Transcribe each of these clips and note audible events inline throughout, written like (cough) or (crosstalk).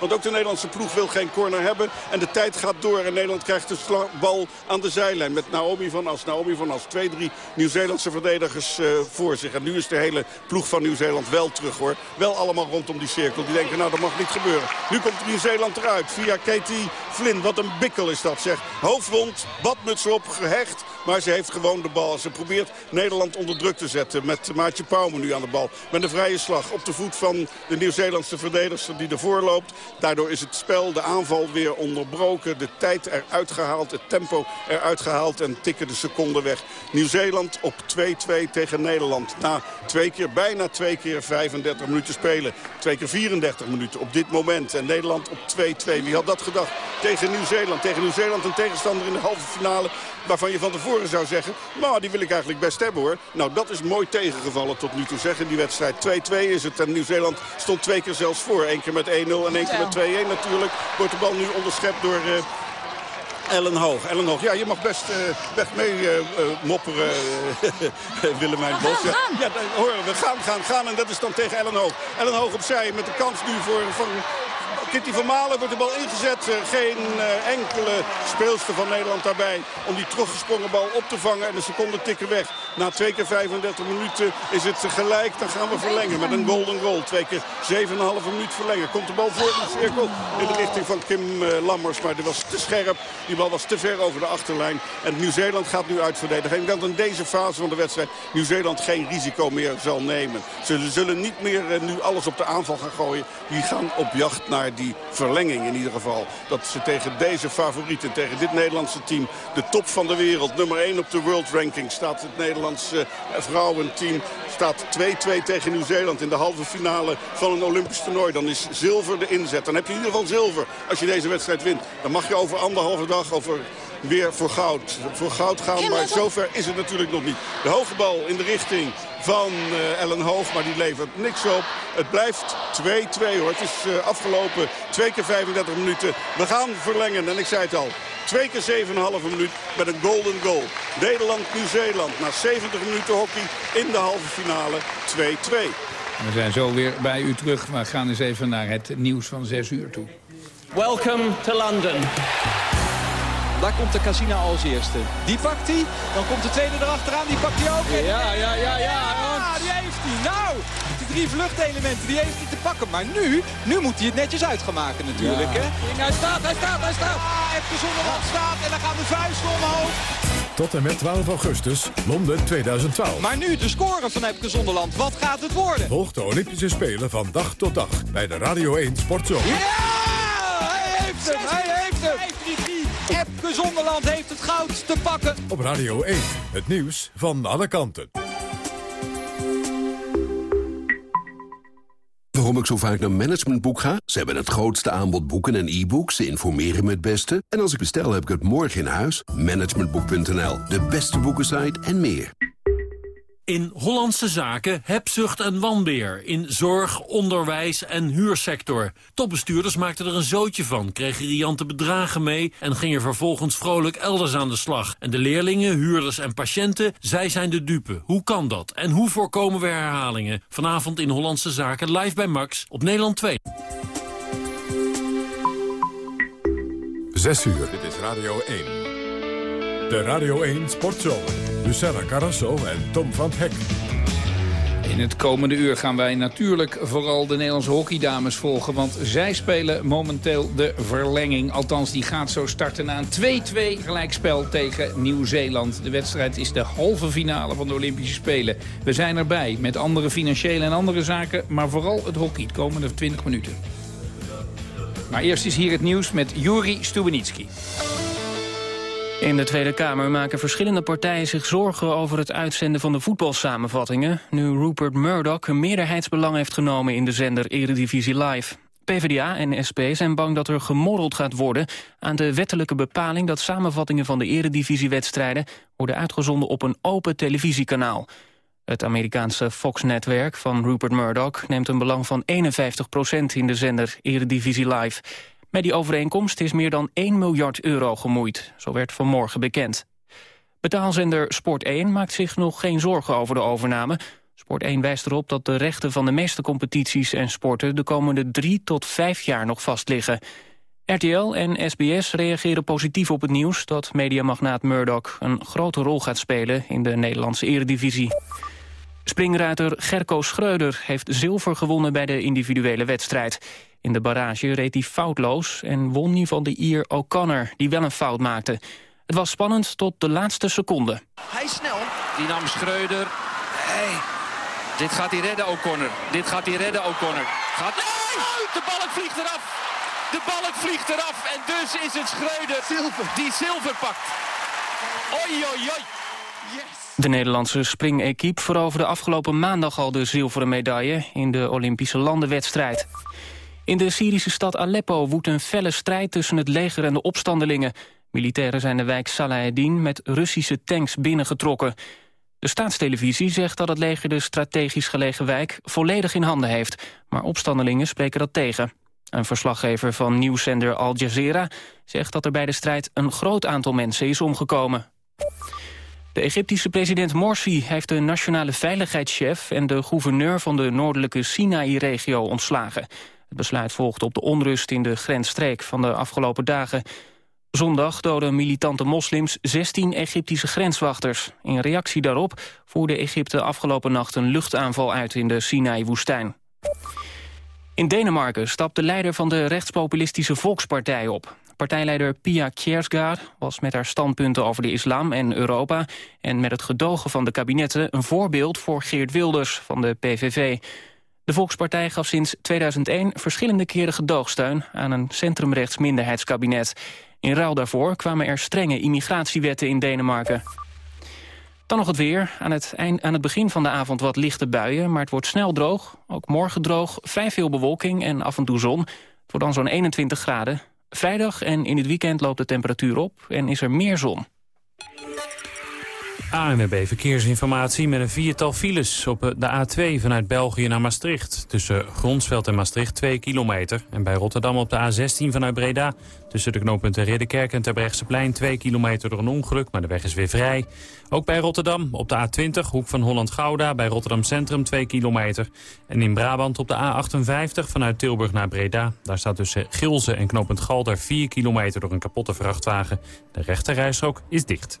Want ook de Nederlandse ploeg wil geen corner hebben. En de tijd gaat door en Nederland krijgt de bal aan de zijlijn. Met Naomi van As. Naomi van As. Twee, drie Nieuw-Zeelandse verdedigers uh, voor zich. En nu is de hele ploeg van Nieuw-Zeeland wel terug hoor. Wel allemaal rondom die cirkel. Die denken nou dat mag niet gebeuren. Nu komt Nieuw-Zeeland eruit via Katie Flynn. Wat een bikkel is dat zeg. Hoofdwond, badmuts op, gehecht. Maar ze heeft gewoon de bal. Ze probeert Nederland onder druk te zetten. Met Maatje Pauwme nu aan de bal. Met een vrije slag op de voet van de Nieuw-Zeelandse verdedigster die ervoor loopt. Daardoor is het spel, de aanval weer onderbroken. De tijd eruit gehaald, het tempo eruit gehaald. En tikken de seconden weg. Nieuw-Zeeland op 2-2 tegen Nederland. Na twee keer, bijna twee keer 35 minuten spelen. Twee keer 34 minuten op dit moment. En Nederland op 2-2. Wie had dat gedacht? Tegen Nieuw-Zeeland. Tegen Nieuw-Zeeland een tegenstander in de halve finale. Waarvan je van tevoren zou zeggen, nou die wil ik eigenlijk best hebben hoor. Nou dat is mooi tegengevallen tot nu toe zeggen die wedstrijd. 2-2 is het en Nieuw-Zeeland stond twee keer zelfs voor. Eén keer met 1-0 en één keer met 2-1 natuurlijk. Wordt de bal nu onderschept door... Uh, Ellen Hoog. Ellen Hoog, ja, je mag best, uh, best mee uh, uh, mopperen, (laughs) Willemijn Bos. Ja, ja horen we. Gaan, gaan, gaan. En dat is dan tegen Ellen Hoog. Ellen Hoog opzij met de kans nu voor van Kitty van Malen wordt de bal ingezet. Eh, geen eh, enkele speelster van Nederland daarbij om die teruggesprongen bal op te vangen. En de seconden tikken weg. Na twee keer 35 minuten is het gelijk. Dan gaan we verlengen met een golden goal. Twee keer 7,5 minuut verlengen. Komt de bal voor in de cirkel in de richting van Kim eh, Lammers. Maar die was te scherp. Die bal was te ver over de achterlijn. En Nieuw-Zeeland gaat nu uitverdedigen. Ik denk dat in deze fase van de wedstrijd Nieuw-Zeeland geen risico meer zal nemen. Ze zullen niet meer nu alles op de aanval gaan gooien. Die gaan op jacht naar die verlenging in ieder geval. Dat ze tegen deze favorieten, tegen dit Nederlandse team... de top van de wereld, nummer 1 op de world ranking... staat het Nederlandse vrouwenteam staat 2-2 tegen Nieuw-Zeeland in de halve finale van een Olympisch toernooi. Dan is zilver de inzet. Dan heb je in ieder geval zilver als je deze wedstrijd wint. Dan mag je over anderhalve dag, over weer voor goud, voor goud gaan. Maar zover is het natuurlijk nog niet. De hoge bal in de richting van uh, Ellen Hoog, maar die levert niks op. Het blijft 2-2 hoor. Het is uh, afgelopen 2 keer 35 minuten. We gaan verlengen en ik zei het al. 2 keer 7,5 minuut met een golden goal. Nederland-Nieuw-Zeeland na 70 minuten hockey in de halve finale 2-2. We zijn zo weer bij u terug. We gaan eens even naar het nieuws van 6 uur toe. Welcome to London. Daar komt de Casina als eerste. Die pakt hij. Dan komt de tweede erachteraan. Die pakt hij ook. Ja, ja, ja, ja. Ah, die heeft hij. Nou, die drie vluchtelementen, die heeft hij te pakken. Maar nu, nu moet hij het netjes uit gaan maken natuurlijk. Hè? Hij staat, hij staat, hij staat. Ah, even Zonderland staat en dan gaan de vuisten omhoog. Tot en met 12 augustus, Londen 2012. Maar nu de score van Epke Zonderland. Wat gaat het worden? Volg de Olympische Spelen van dag tot dag bij de Radio 1 Sportzone. Ja! Hij heeft hem! Hij heeft hem! Epke Zonderland heeft het goud te pakken. Op Radio 1, het nieuws van alle kanten. Waarom ik zo vaak naar Managementboek ga? Ze hebben het grootste aanbod boeken en e-books. Ze informeren me het beste. En als ik bestel, heb ik het morgen in huis. Managementboek.nl, de beste boekensite en meer. In Hollandse zaken hebzucht en wanbeer. In zorg, onderwijs en huursector. Topbestuurders maakten er een zootje van, kregen riante bedragen mee... en gingen vervolgens vrolijk elders aan de slag. En de leerlingen, huurders en patiënten, zij zijn de dupe. Hoe kan dat? En hoe voorkomen we herhalingen? Vanavond in Hollandse zaken live bij Max op Nederland 2. 6 uur, dit is Radio 1. De Radio 1 Sportshow. Lucella Carrasso en Tom van Hek. In het komende uur gaan wij natuurlijk vooral de Nederlandse hockeydames volgen. Want zij spelen momenteel de verlenging. Althans, die gaat zo starten na een 2-2 gelijkspel tegen Nieuw-Zeeland. De wedstrijd is de halve finale van de Olympische Spelen. We zijn erbij met andere financiële en andere zaken. Maar vooral het hockey, de komende 20 minuten. Maar eerst is hier het nieuws met Juri Stubenitski. In de Tweede Kamer maken verschillende partijen zich zorgen over het uitzenden van de voetbalsamenvattingen, nu Rupert Murdoch een meerderheidsbelang heeft genomen in de zender Eredivisie Live. PvdA en SP zijn bang dat er gemorreld gaat worden aan de wettelijke bepaling dat samenvattingen van de eredivisiewedstrijden worden uitgezonden op een open televisiekanaal. Het Amerikaanse Fox-netwerk van Rupert Murdoch neemt een belang van 51% in de zender Eredivisie Live. Met die overeenkomst is meer dan 1 miljard euro gemoeid. Zo werd vanmorgen bekend. Betaalzender Sport 1 maakt zich nog geen zorgen over de overname. Sport 1 wijst erop dat de rechten van de meeste competities en sporten... de komende drie tot vijf jaar nog vastliggen. RTL en SBS reageren positief op het nieuws... dat mediamagnaat Murdoch een grote rol gaat spelen in de Nederlandse eredivisie. Springruiter Gerco Schreuder heeft zilver gewonnen bij de individuele wedstrijd. In de barrage reed hij foutloos en won hij van de Ier O'Connor, die wel een fout maakte. Het was spannend tot de laatste seconde. Hij snel. Die nam Schreuder. Hey, dit gaat hij redden, O'Connor. Dit gaat hij redden, O'Connor. Gaat... Nee! De balk vliegt eraf. De balk vliegt eraf. En dus is het Schreuder die zilver pakt. Oi, oi, oi. Yes. De Nederlandse springequipe veroverde afgelopen maandag al de zilveren medaille in de Olympische landenwedstrijd. In de Syrische stad Aleppo woedt een felle strijd tussen het leger en de opstandelingen. Militairen zijn de wijk Salaheddin met Russische tanks binnengetrokken. De staatstelevisie zegt dat het leger de strategisch gelegen wijk volledig in handen heeft. Maar opstandelingen spreken dat tegen. Een verslaggever van nieuwszender Al Jazeera zegt dat er bij de strijd een groot aantal mensen is omgekomen. De Egyptische president Morsi heeft de nationale veiligheidschef... en de gouverneur van de noordelijke Sinaï-regio ontslagen. Het besluit volgt op de onrust in de grensstreek van de afgelopen dagen. Zondag doden militante moslims 16 Egyptische grenswachters. In reactie daarop voerde Egypte afgelopen nacht een luchtaanval uit in de Sinaï-woestijn. In Denemarken stapt de leider van de rechtspopulistische Volkspartij op. Partijleider Pia Kjersgaard was met haar standpunten over de islam en Europa... en met het gedogen van de kabinetten een voorbeeld voor Geert Wilders van de PVV. De Volkspartij gaf sinds 2001 verschillende keren gedoogsteun... aan een centrumrechts minderheidskabinet. In ruil daarvoor kwamen er strenge immigratiewetten in Denemarken. Dan nog het weer. Aan het, eind, aan het begin van de avond wat lichte buien, maar het wordt snel droog. Ook morgen droog, vrij veel bewolking en af en toe zon. Het wordt dan zo'n 21 graden. Vrijdag en in het weekend loopt de temperatuur op en is er meer zon. ANWB Verkeersinformatie met een viertal files op de A2 vanuit België naar Maastricht. Tussen Gronsveld en Maastricht 2 kilometer. En bij Rotterdam op de A16 vanuit Breda. Tussen de knooppunten Ridderkerk en Terbrechtseplein 2 kilometer door een ongeluk, maar de weg is weer vrij. Ook bij Rotterdam op de A20, hoek van Holland-Gouda, bij Rotterdam Centrum 2 kilometer. En in Brabant op de A58 vanuit Tilburg naar Breda. Daar staat tussen Gilze en knooppunt Galder 4 kilometer door een kapotte vrachtwagen. De rechterrijstrook is dicht.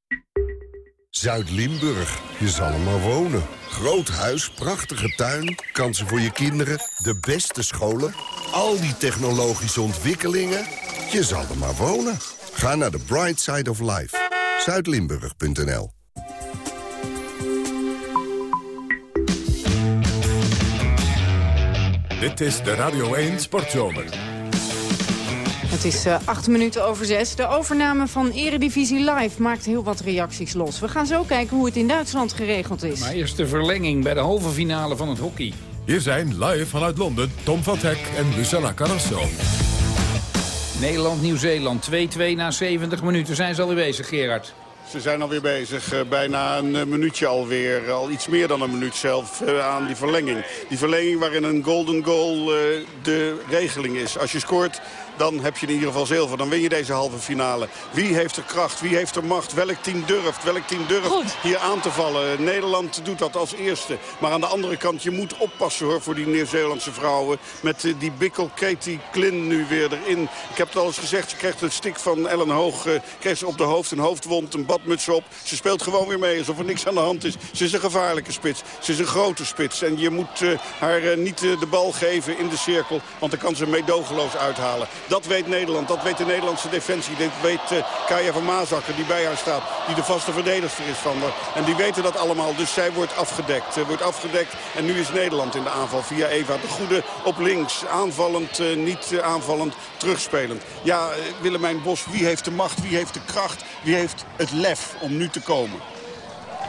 Zuid-Limburg. Je zal er maar wonen. Groot huis, prachtige tuin, kansen voor je kinderen, de beste scholen... al die technologische ontwikkelingen. Je zal er maar wonen. Ga naar de Bright Side of Life. Zuidlimburg.nl Dit is de Radio 1 Sportzomer. Het is uh, acht minuten over zes. De overname van Eredivisie Live maakt heel wat reacties los. We gaan zo kijken hoe het in Duitsland geregeld is. Maar eerst de verlenging bij de halve finale van het hockey. Hier zijn live vanuit Londen Tom van Hek en Lucella Carrasso. Nederland-Nieuw-Zeeland 2-2 na 70 minuten. Zijn ze alweer bezig, Gerard? Ze zijn alweer bezig, uh, bijna een uh, minuutje alweer. Al iets meer dan een minuut zelf aan die verlenging. Die verlenging waarin een golden goal de regeling is. Als je scoort, dan heb je in ieder geval zilver. Dan win je deze halve finale. Wie heeft er kracht? Wie heeft er macht? Welk team durft? Welk team durft Goed. hier aan te vallen? Nederland doet dat als eerste. Maar aan de andere kant, je moet oppassen hoor voor die Nieuw-Zeelandse vrouwen. Met uh, die bikkel Katie Klin nu weer erin. Ik heb het al eens gezegd, ze krijgt een stik van Ellen Hoog. Uh, krijgt ze op de hoofd, een hoofdwond, een badmuts op. Ze speelt gewoon weer mee alsof er niks aan de hand is. Ze is een gevaarlijke spits. Ze is een grote spits. En je moet uh, haar niet de bal geven in de cirkel. Want dan kan ze meedogenloos uithalen. Dat weet Nederland, dat weet de Nederlandse defensie. Dat weet uh, Kaya van Maasakker die bij haar staat. Die de vaste verdedigster is van haar. En die weten dat allemaal, dus zij wordt afgedekt. Uh, wordt afgedekt en nu is Nederland in de aanval via Eva. De goede op links, aanvallend, uh, niet aanvallend, terugspelend. Ja, Willemijn Bos, wie heeft de macht, wie heeft de kracht, wie heeft het lef om nu te komen?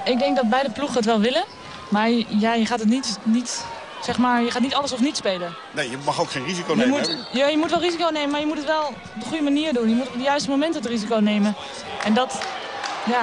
Ik denk dat beide ploegen het wel willen. Maar ja, je gaat het niet, niet, zeg maar, je gaat niet alles of niet spelen. Nee, je mag ook geen risico Je nemen. moet, ja, je moet wel risico nemen, maar je moet het wel op de goede manier doen. Je moet op het juiste moment het risico nemen. En dat, ja,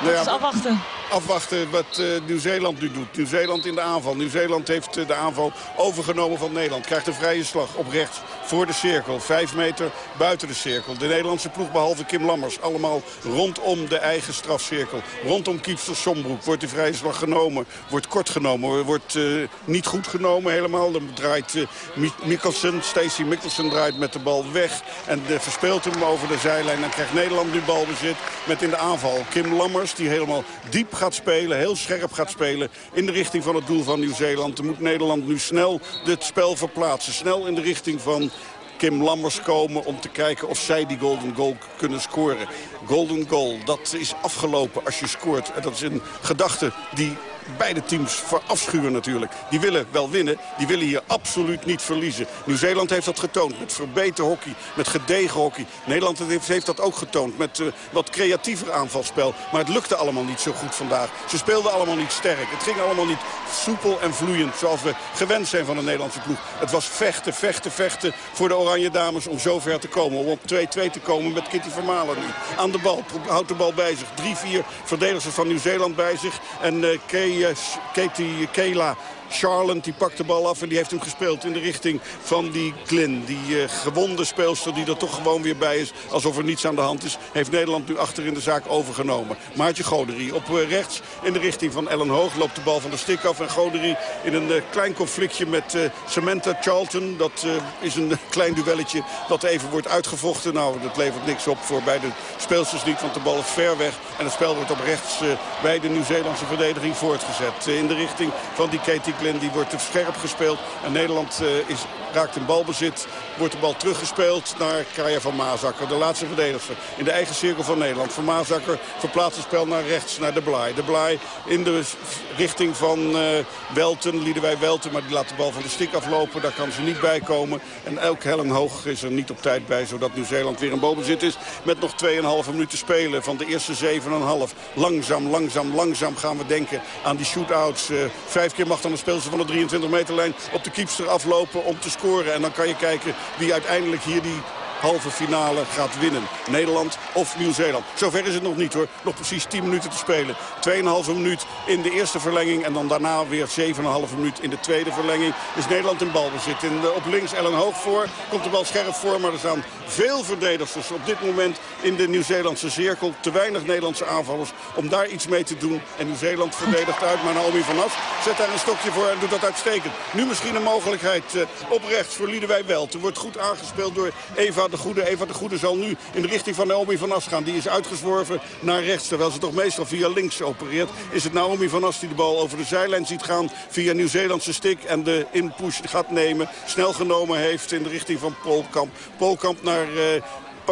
Nou ja, dat is afwachten. Afwachten wat eh, Nieuw-Zeeland nu doet. Nieuw-Zeeland in de aanval. Nieuw-Zeeland heeft eh, de aanval overgenomen van Nederland. Krijgt een vrije slag op rechts voor de cirkel. Vijf meter buiten de cirkel. De Nederlandse ploeg behalve Kim Lammers. Allemaal rondom de eigen strafcirkel. Rondom Kiepster Sombroek wordt de vrije slag genomen. Wordt kort genomen. Wordt eh, niet goed genomen helemaal. Dan draait Mi- Mikkelsen, Stacey Mikkelsen draait met de bal weg. En verspeelt hem over de zijlijn. Dan krijgt Nederland nu balbezit met in de aanval Kim Lammers. Die helemaal diep gaat spelen. Heel scherp gaat spelen in de richting van het doel van Nieuw-Zeeland. Dan moet Nederland nu snel het spel verplaatsen. Snel in de richting van Kim Lammers komen om te kijken of zij die golden goal kunnen scoren. Golden goal, dat is afgelopen als je scoort. En dat is een gedachte die beide teams verafschuwen natuurlijk. Die willen wel winnen, die willen hier absoluut niet verliezen. Nieuw-Zeeland heeft dat getoond met verbeterd hockey, met gedegen hockey. Nederland heeft, dat ook getoond met eh, wat creatiever aanvalspel. Maar het lukte allemaal niet zo goed vandaag. Ze speelden allemaal niet sterk. Het ging allemaal niet soepel en vloeiend zoals we gewend zijn van de Nederlandse ploeg. Het was vechten, vechten, vechten voor de Oranje Dames om zo ver te komen. Om op 2-2 te komen met Kitty Vermalen nu. Aan de bal, houdt de bal bij zich. Drie, vier verdedigers van Nieuw-Zeeland bij zich. En Kay, eh, S- Katie Kela Charlotte die pakt de bal af en die heeft hem gespeeld in de richting van die Glyn. Die eh, gewonde speelster die er toch gewoon weer bij is. Alsof er niets aan de hand is. Heeft Nederland nu achter in de zaak overgenomen. Maartje Goderie op eh, rechts in de richting van Ellen Hoog. Loopt de bal van de stik af. En Goderie in een eh, klein conflictje met Samantha Charlton. Dat is een (laughs) klein duelletje dat even wordt uitgevochten. Nou, dat levert niks op voor beide speelsters niet. Want de bal is ver weg. En het spel wordt op rechts bij de Nieuw-Zeelandse verdediging voortgezet. In de richting van die Katie Die wordt te scherp gespeeld. En Nederland eh, is, raakt in balbezit. Wordt de bal teruggespeeld naar Kaya van Maasakker. De laatste verdedigster in de eigen cirkel van Nederland. Van Maasakker verplaatst het spel naar rechts, naar De Blaai. De Blaai in de richting van eh Welten, Liedewij Welten. Maar die laat de bal van de stik aflopen. Daar kan ze niet bij komen. En elk Helen Hoog is er niet op tijd bij. Zodat Nieuw-Zeeland weer in balbezit is. Met nog 2,5 minuten te spelen van de eerste 7,5. Langzaam, langzaam, langzaam gaan we denken aan die shootouts. Eh, vijf keer mag dan een speelster van de 23 meterlijn op de keepster aflopen om te scoren. En dan kan je kijken wie uiteindelijk hier die halve finale gaat winnen. Nederland of Nieuw-Zeeland. Zover is het nog niet hoor. Nog precies 10 minuten te spelen. 2,5 minuut in de eerste verlenging. En dan daarna weer 7,5 minuut in de tweede verlenging. Is Nederland in balbezit. De, op links Ellen Hoog voor. Komt de bal scherp voor. Maar er staan veel verdedigers op dit moment in de Nieuw-Zeelandse cirkel. Te weinig Nederlandse aanvallers om daar iets mee te doen. En Nieuw-Zeeland verdedigt uit. Maar Naomi van As zet daar een stokje voor en doet dat uitstekend. Nu misschien een mogelijkheid eh, op rechts voor Liedewij Welt. Er wordt goed aangespeeld door Eva de Goede. Eva de Goede zal nu in de richting van Naomi van As gaan. Die is uitgezworven naar rechts. Terwijl ze toch meestal via links opereert. Is het Naomi van As die de bal over de zijlijn ziet gaan. Via Nieuw-Zeelandse stick. En de inpush gaat nemen. Snel genomen heeft in de richting van Polkamp. Polkamp naar... eh,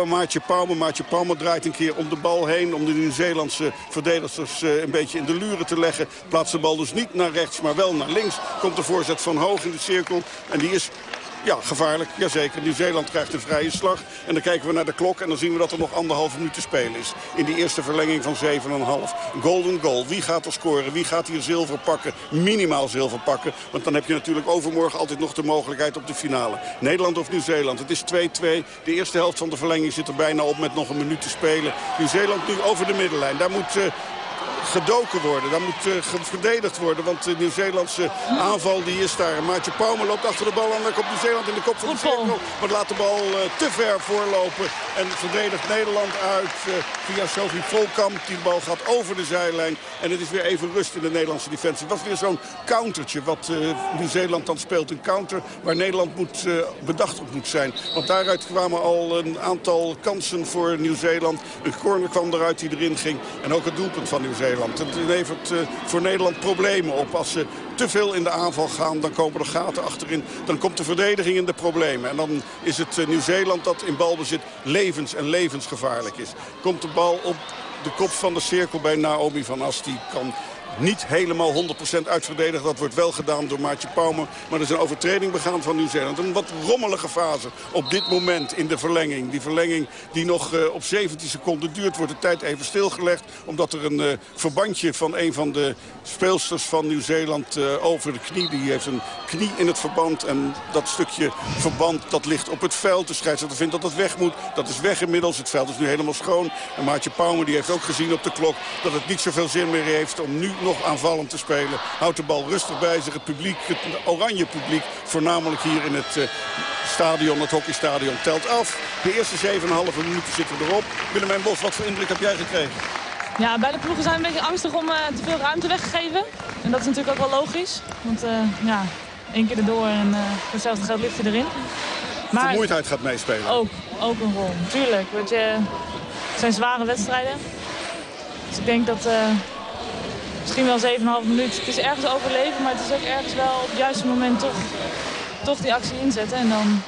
Maartje Palmer. Maartje Palmer draait een keer om de bal heen... om de Nieuw-Zeelandse verdedigers eh, een beetje in de luren te leggen. Plaatst de bal dus niet naar rechts, maar wel naar links. Komt de voorzet van hoog in de cirkel. En die is ja, gevaarlijk. Jazeker. Nieuw-Zeeland krijgt een vrije slag. En dan kijken we naar de klok en dan zien we dat er nog anderhalf minuut te spelen is. In die eerste verlenging van 7,5. Golden goal. Wie gaat er scoren? Wie gaat hier zilver pakken? Minimaal zilver pakken. Want dan heb je natuurlijk overmorgen altijd nog de mogelijkheid op de finale. Nederland of Nieuw-Zeeland. Het is 2-2. De eerste helft van de verlenging zit er bijna op met nog een minuut te spelen. Nieuw-Zeeland nu over de middenlijn. Daar moet... eh, gedoken worden. Daar moet eh, verdedigd worden. Want de Nieuw-Zeelandse aanval die is daar. Maartje Pauwme loopt achter de bal en dan komt Nieuw-Zeeland in de kop van de cirkel. Maar laat de bal eh, te ver voorlopen. En verdedigt Nederland uit eh, via Sophie Volkamp. Die bal gaat over de zijlijn. En het is weer even rust in de Nederlandse defensie. Het was weer zo'n countertje wat Nieuw-Zeeland dan speelt. Een counter waar Nederland moet, bedacht op moet zijn. Want daaruit kwamen al een aantal kansen voor Nieuw-Zeeland. Een corner kwam eruit die erin ging. En ook het doelpunt van Nieuw-Zeeland. Het levert eh, voor Nederland problemen op. Als ze te veel in de aanval gaan, dan komen er gaten achterin. Dan komt de verdediging in de problemen. En dan is het eh, Nieuw-Zeeland dat in balbezit levens- en levensgevaarlijk is. Komt de bal op de kop van de cirkel bij Naomi van As. Die kan niet helemaal 100% uitverdedigd. Dat wordt wel gedaan door Maartje Pauwme. Maar er is een overtreding begaan van Nieuw-Zeeland. Een wat rommelige fase op dit moment in de verlenging. Die verlenging die nog uh, op 17 seconden duurt, wordt de tijd even stilgelegd. Omdat er een uh, verbandje van een van de speelsters van Nieuw-Zeeland uh, over de knie. Die heeft een knie in het verband. En dat stukje verband dat ligt op het veld. De scheidsrechter vindt dat het weg moet. Dat is weg inmiddels. Het veld is nu helemaal schoon. En Maartje Pauwme die heeft ook gezien op de klok dat het niet zoveel zin meer heeft om nu nog aanvallend te spelen. Houdt de bal rustig bij zich. Het publiek, het oranje publiek, voornamelijk hier in het uh, stadion, het hockeystadion, telt af. De eerste 7,5 minuten zitten erop. Willemijn Bos, wat voor indruk heb jij gekregen? Ja, beide ploegen zijn een beetje angstig om uh, te veel ruimte weggegeven. En dat is natuurlijk ook wel logisch. Want uh, ja, één keer erdoor en uh, hetzelfde geld ligt erin. Maar Vermoeidheid gaat meespelen. Ook, ook een rol, tuurlijk. Want je, het zijn zware wedstrijden. Dus ik denk dat misschien wel 7,5 minuten. Het is ergens overleven, maar het is ook ergens wel op het juiste moment toch, toch die actie inzetten. En dan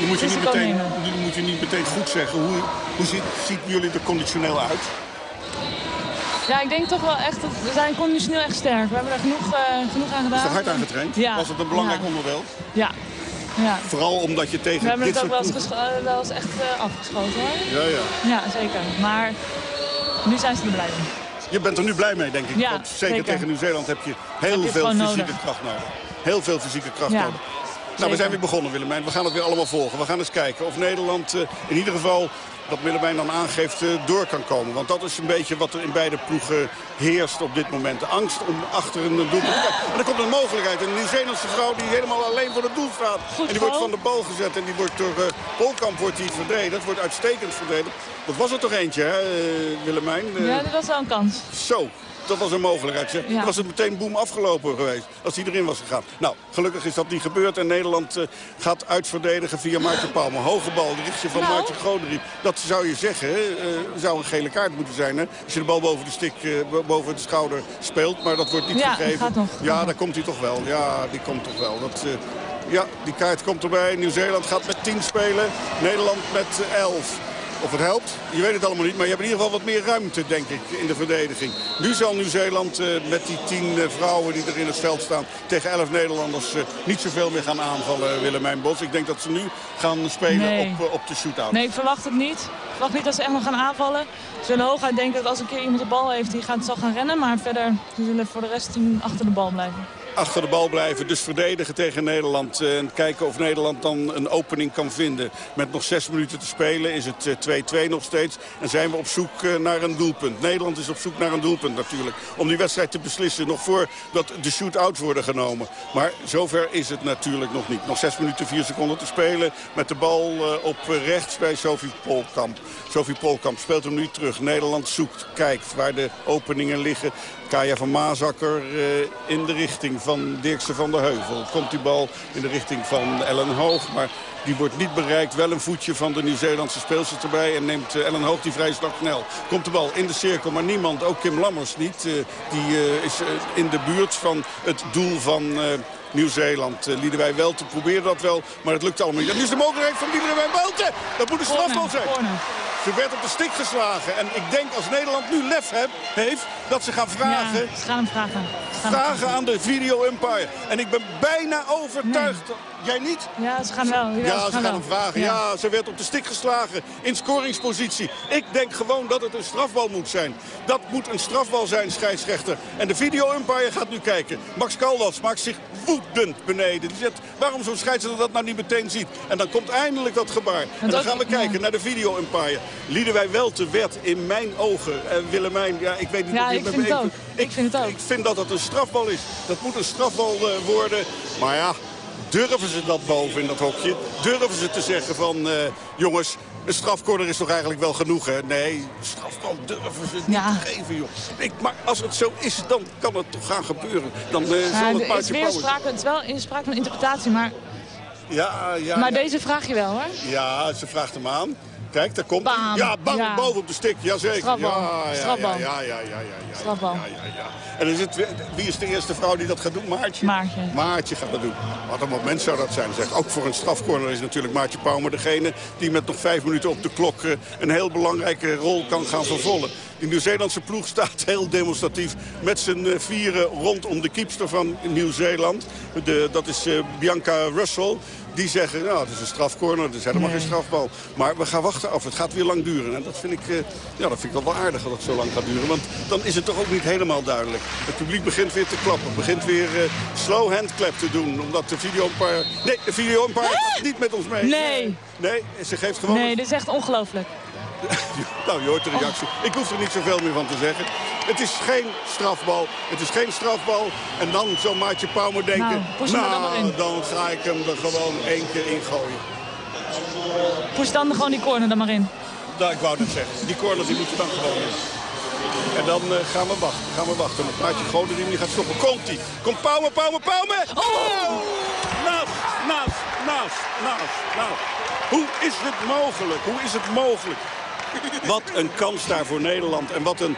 nu moet, je niet meteen, nu moet je niet meteen goed zeggen. Hoe, hoe ziet, ziet jullie er conditioneel uit? Ja, ik denk toch wel echt, dat we zijn conditioneel echt sterk. We hebben er genoeg, uh, genoeg aan gedaan. Is er hard aan getraind? Ja. Was het een belangrijk ja. onderdeel? Ja. ja. Vooral omdat je tegen We hebben dit het ook wel eens, uh, wel eens echt uh, afgeschoten hoor. Ja, ja. Ja, zeker. Maar nu zijn ze er blij mee. Je bent er nu blij mee, denk ik. Ja, Want zeker, zeker. tegen Nieuw-Zeeland heb je heel veel fysieke nodig. kracht nodig. Heel veel fysieke kracht Ja, nodig. Nou, we zijn weer begonnen, Willemijn. We gaan het weer allemaal volgen. We gaan eens kijken of Nederland eh, in ieder geval, wat Willemijn dan aangeeft, eh, door kan komen. Want dat is een beetje wat er in beide ploegen heerst op dit moment. De angst om achter een doelpunt te kijken. En er komt een mogelijkheid. Een Nieuw-Zeelandse vrouw die helemaal alleen voor het doel staat. En die wordt van de bal gezet. En die wordt door eh Polkamp wordt die verdedigd. Wordt uitstekend verdedigd. Dat was er toch eentje, hè, eh, Willemijn? Ja, dat was wel een kans. zo, dat was een mogelijkheid. zeg. Ja. Dan was het meteen boem afgelopen geweest als hij erin was gegaan. Nou, gelukkig is dat niet gebeurd. En Nederland eh, gaat uitverdedigen via Maarten Palme. Hoge bal, de richtje van Nou. Maarten Goderiep. Dat zou je zeggen, eh, zou een gele kaart moeten zijn. Hè? Als je de bal boven de stik, eh, bo- boven de schouder speelt. Maar dat wordt niet Ja, gegeven. gaat nog. Ja, daar komt hij toch wel. Ja, die komt toch wel. Dat, ja, die kaart komt erbij. Nieuw-Zeeland gaat met 10 spelen. Nederland met eh, 11. Of het helpt, je weet het allemaal niet. Maar je hebt in ieder geval wat meer ruimte, denk ik, in de verdediging. Nu zal Nieuw-Zeeland eh, met die tien eh, vrouwen die er in het veld staan... tegen elf Nederlanders eh, niet zoveel meer gaan aanvallen, Willemijn Bos. Ik denk dat ze nu gaan spelen Nee. op, op de shootout. Nee, ik verwacht het niet. Ik verwacht niet dat ze echt nog gaan aanvallen. Ze zullen hooguit denken dat als een keer iemand de bal heeft, die gaat, zal gaan rennen. Maar verder ze zullen voor de rest achter de bal blijven. Achter de bal blijven. Dus verdedigen tegen Nederland. eh, En kijken of Nederland dan een opening kan vinden. Met nog zes minuten te spelen is het eh, 2-2 nog steeds. En zijn we op zoek eh, naar een doelpunt. Nederland is op zoek naar een doelpunt natuurlijk. Om die wedstrijd te beslissen. Nog voordat de shoot-outs worden genomen. Maar zover is het natuurlijk nog niet. Nog zes minuten, vier seconden te spelen. Met de bal eh, op rechts bij Sophie Polkamp. Sophie Polkamp speelt hem nu terug. Nederland zoekt, kijkt waar de openingen liggen. Kaya van Maasakker eh, in de richting van Dirkse van der Heuvel. Komt die bal in de richting van Ellen Hoog. Maar die wordt niet bereikt. Wel een voetje van de Nieuw-Zeelandse speelster erbij. En neemt eh, Ellen Hoog die vrij slag snel. Komt de bal in de cirkel. Maar niemand, ook Kim Lammers niet. eh, die is in de buurt van het doel van... eh, Nieuw-Zeeland. Uh, Liedewij Welte probeerde dat wel, maar het lukt allemaal niet. En nu is de mogelijkheid van Liedewij Welte. Dat moet een strafbal zijn. Ze werd op de stik geslagen. En ik denk als Nederland nu lef heb, heeft, dat ze gaan vragen... Ja, ze gaan hem vragen. Gaan Vragen aan de video umpire. En ik ben bijna overtuigd. Jij niet? Ja, ze gaan wel. Ja, Ja, ze gaan wel. hem vragen. Ja. ze werd op de stik geslagen in scoringspositie. Ik denk gewoon dat het een strafbal moet zijn. Dat moet een strafbal zijn, scheidsrechter. En de video-umpire gaat nu kijken. Max Caldas maakt zich woedend beneden. Die zegt, waarom zo'n scheidsrechter dat nou niet meteen ziet? En dan komt eindelijk dat gebaar. En dan gaan we kijken naar de video-umpire. Liedewij Welte werd in mijn ogen, en Willemijn, ja, ik weet niet Ja, of je ik met vind het ook. bent. Ik vind het ook. Ik vind dat het een strafbal is. Dat moet een strafbal eh, worden. Maar ja, durven ze dat boven in dat hokje? Durven ze te zeggen van, eh, jongens, een strafcorner is toch eigenlijk wel genoeg, hè? Nee, strafbal durven ze niet Ja. te geven, joh. Ik, maar als het zo is, dan kan het toch gaan gebeuren. Dan eh, Ja, zal het is paardje pauwen. sprake, het is wel in sprake van interpretatie, maar, Ja, ja, maar ja. deze vraag je wel hoor. Ja, ze vraagt hem aan. Kijk, daar komt hij. Ja, bang, Ja. boven op de stick. Jazeker. Strafbal. Ja, ja, Strafbal. Ja, ja, ja, ja, ja. Strafbal. Ja, ja, ja. En is het, wie is de eerste vrouw die dat gaat doen? Maartje? Maartje. Maartje gaat dat doen. Wat een moment zou dat zijn. Zeg. Ook voor een strafcorner is natuurlijk Maartje Pauwmer degene... die met nog vijf minuten op de klok eh, een heel belangrijke rol kan gaan vervullen. Die Nieuw-Zeelandse ploeg (laughs) staat heel demonstratief met z'n eh, vieren rondom de kiepster van Nieuw-Zeeland. Dat is eh, Bianca Russell. Die zeggen, nou, het is een strafcorner, het is helemaal geen strafbal. Maar we gaan wachten af, het gaat weer lang duren. En dat vind ik, eh, ja, dat vind ik wel wel aardig dat het zo lang gaat duren. Want dan is het toch ook niet helemaal duidelijk. Het publiek begint weer te klappen, begint weer eh, slow handclap te doen. Omdat de video een paar... Nee, de video een paar gaat niet met ons mee. Nee. Nee, ze geeft gewoon... Nee, dit is echt ongelooflijk. (laughs) Nou, je hoort de reactie. Ik hoef er niet zoveel meer van te zeggen. Het is geen strafbal. Het is geen strafbal. En dan zo'n maatje Pauwmer denken... Nou, dan in. dan ga ik hem er gewoon één keer in gooien. Push dan gewoon die corner er maar in. Nou, ik wou net zeggen. Die corner die moet je dan gewoon in. En dan eh, gaan we wachten. Gaan we wachten. Het maatje Goden die gaat stoppen. Komt hij. Komt Pauwmer, Pauwmer, Pauwmer! Oh! Naast, naast, naast, naast, naast. Hoe is het mogelijk? Hoe is het mogelijk? Wat een kans daar voor Nederland. En wat een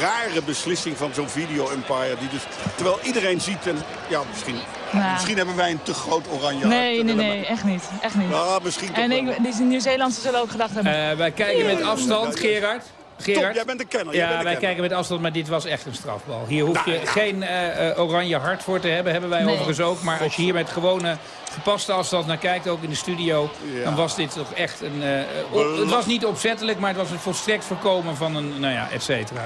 rare beslissing van zo'n video-umpire. Die dus, terwijl iedereen ziet en ja, misschien, Nou. misschien hebben wij een te groot oranje Nee, hart. nee, nee, echt niet. Echt niet. Ja, misschien toch En ik, die Nieuw-Zeelandse zullen ook gedacht hebben. Eh, wij kijken met afstand, Gerard. Gerard. Top, jij bent de kenner. jij Ja, wij kenner. kijken met afstand, maar dit was echt een strafbal. Hier hoef je Nou, ja. geen eh, eh, oranje hart voor te hebben, hebben wij Nee. overigens ook. Maar als je hier met gewone gepaste afstand naar kijkt, ook in de studio... Ja. dan was dit toch echt een... eh, op- het was niet opzettelijk, maar het was een volstrekt voorkomen van een, nou ja, et cetera.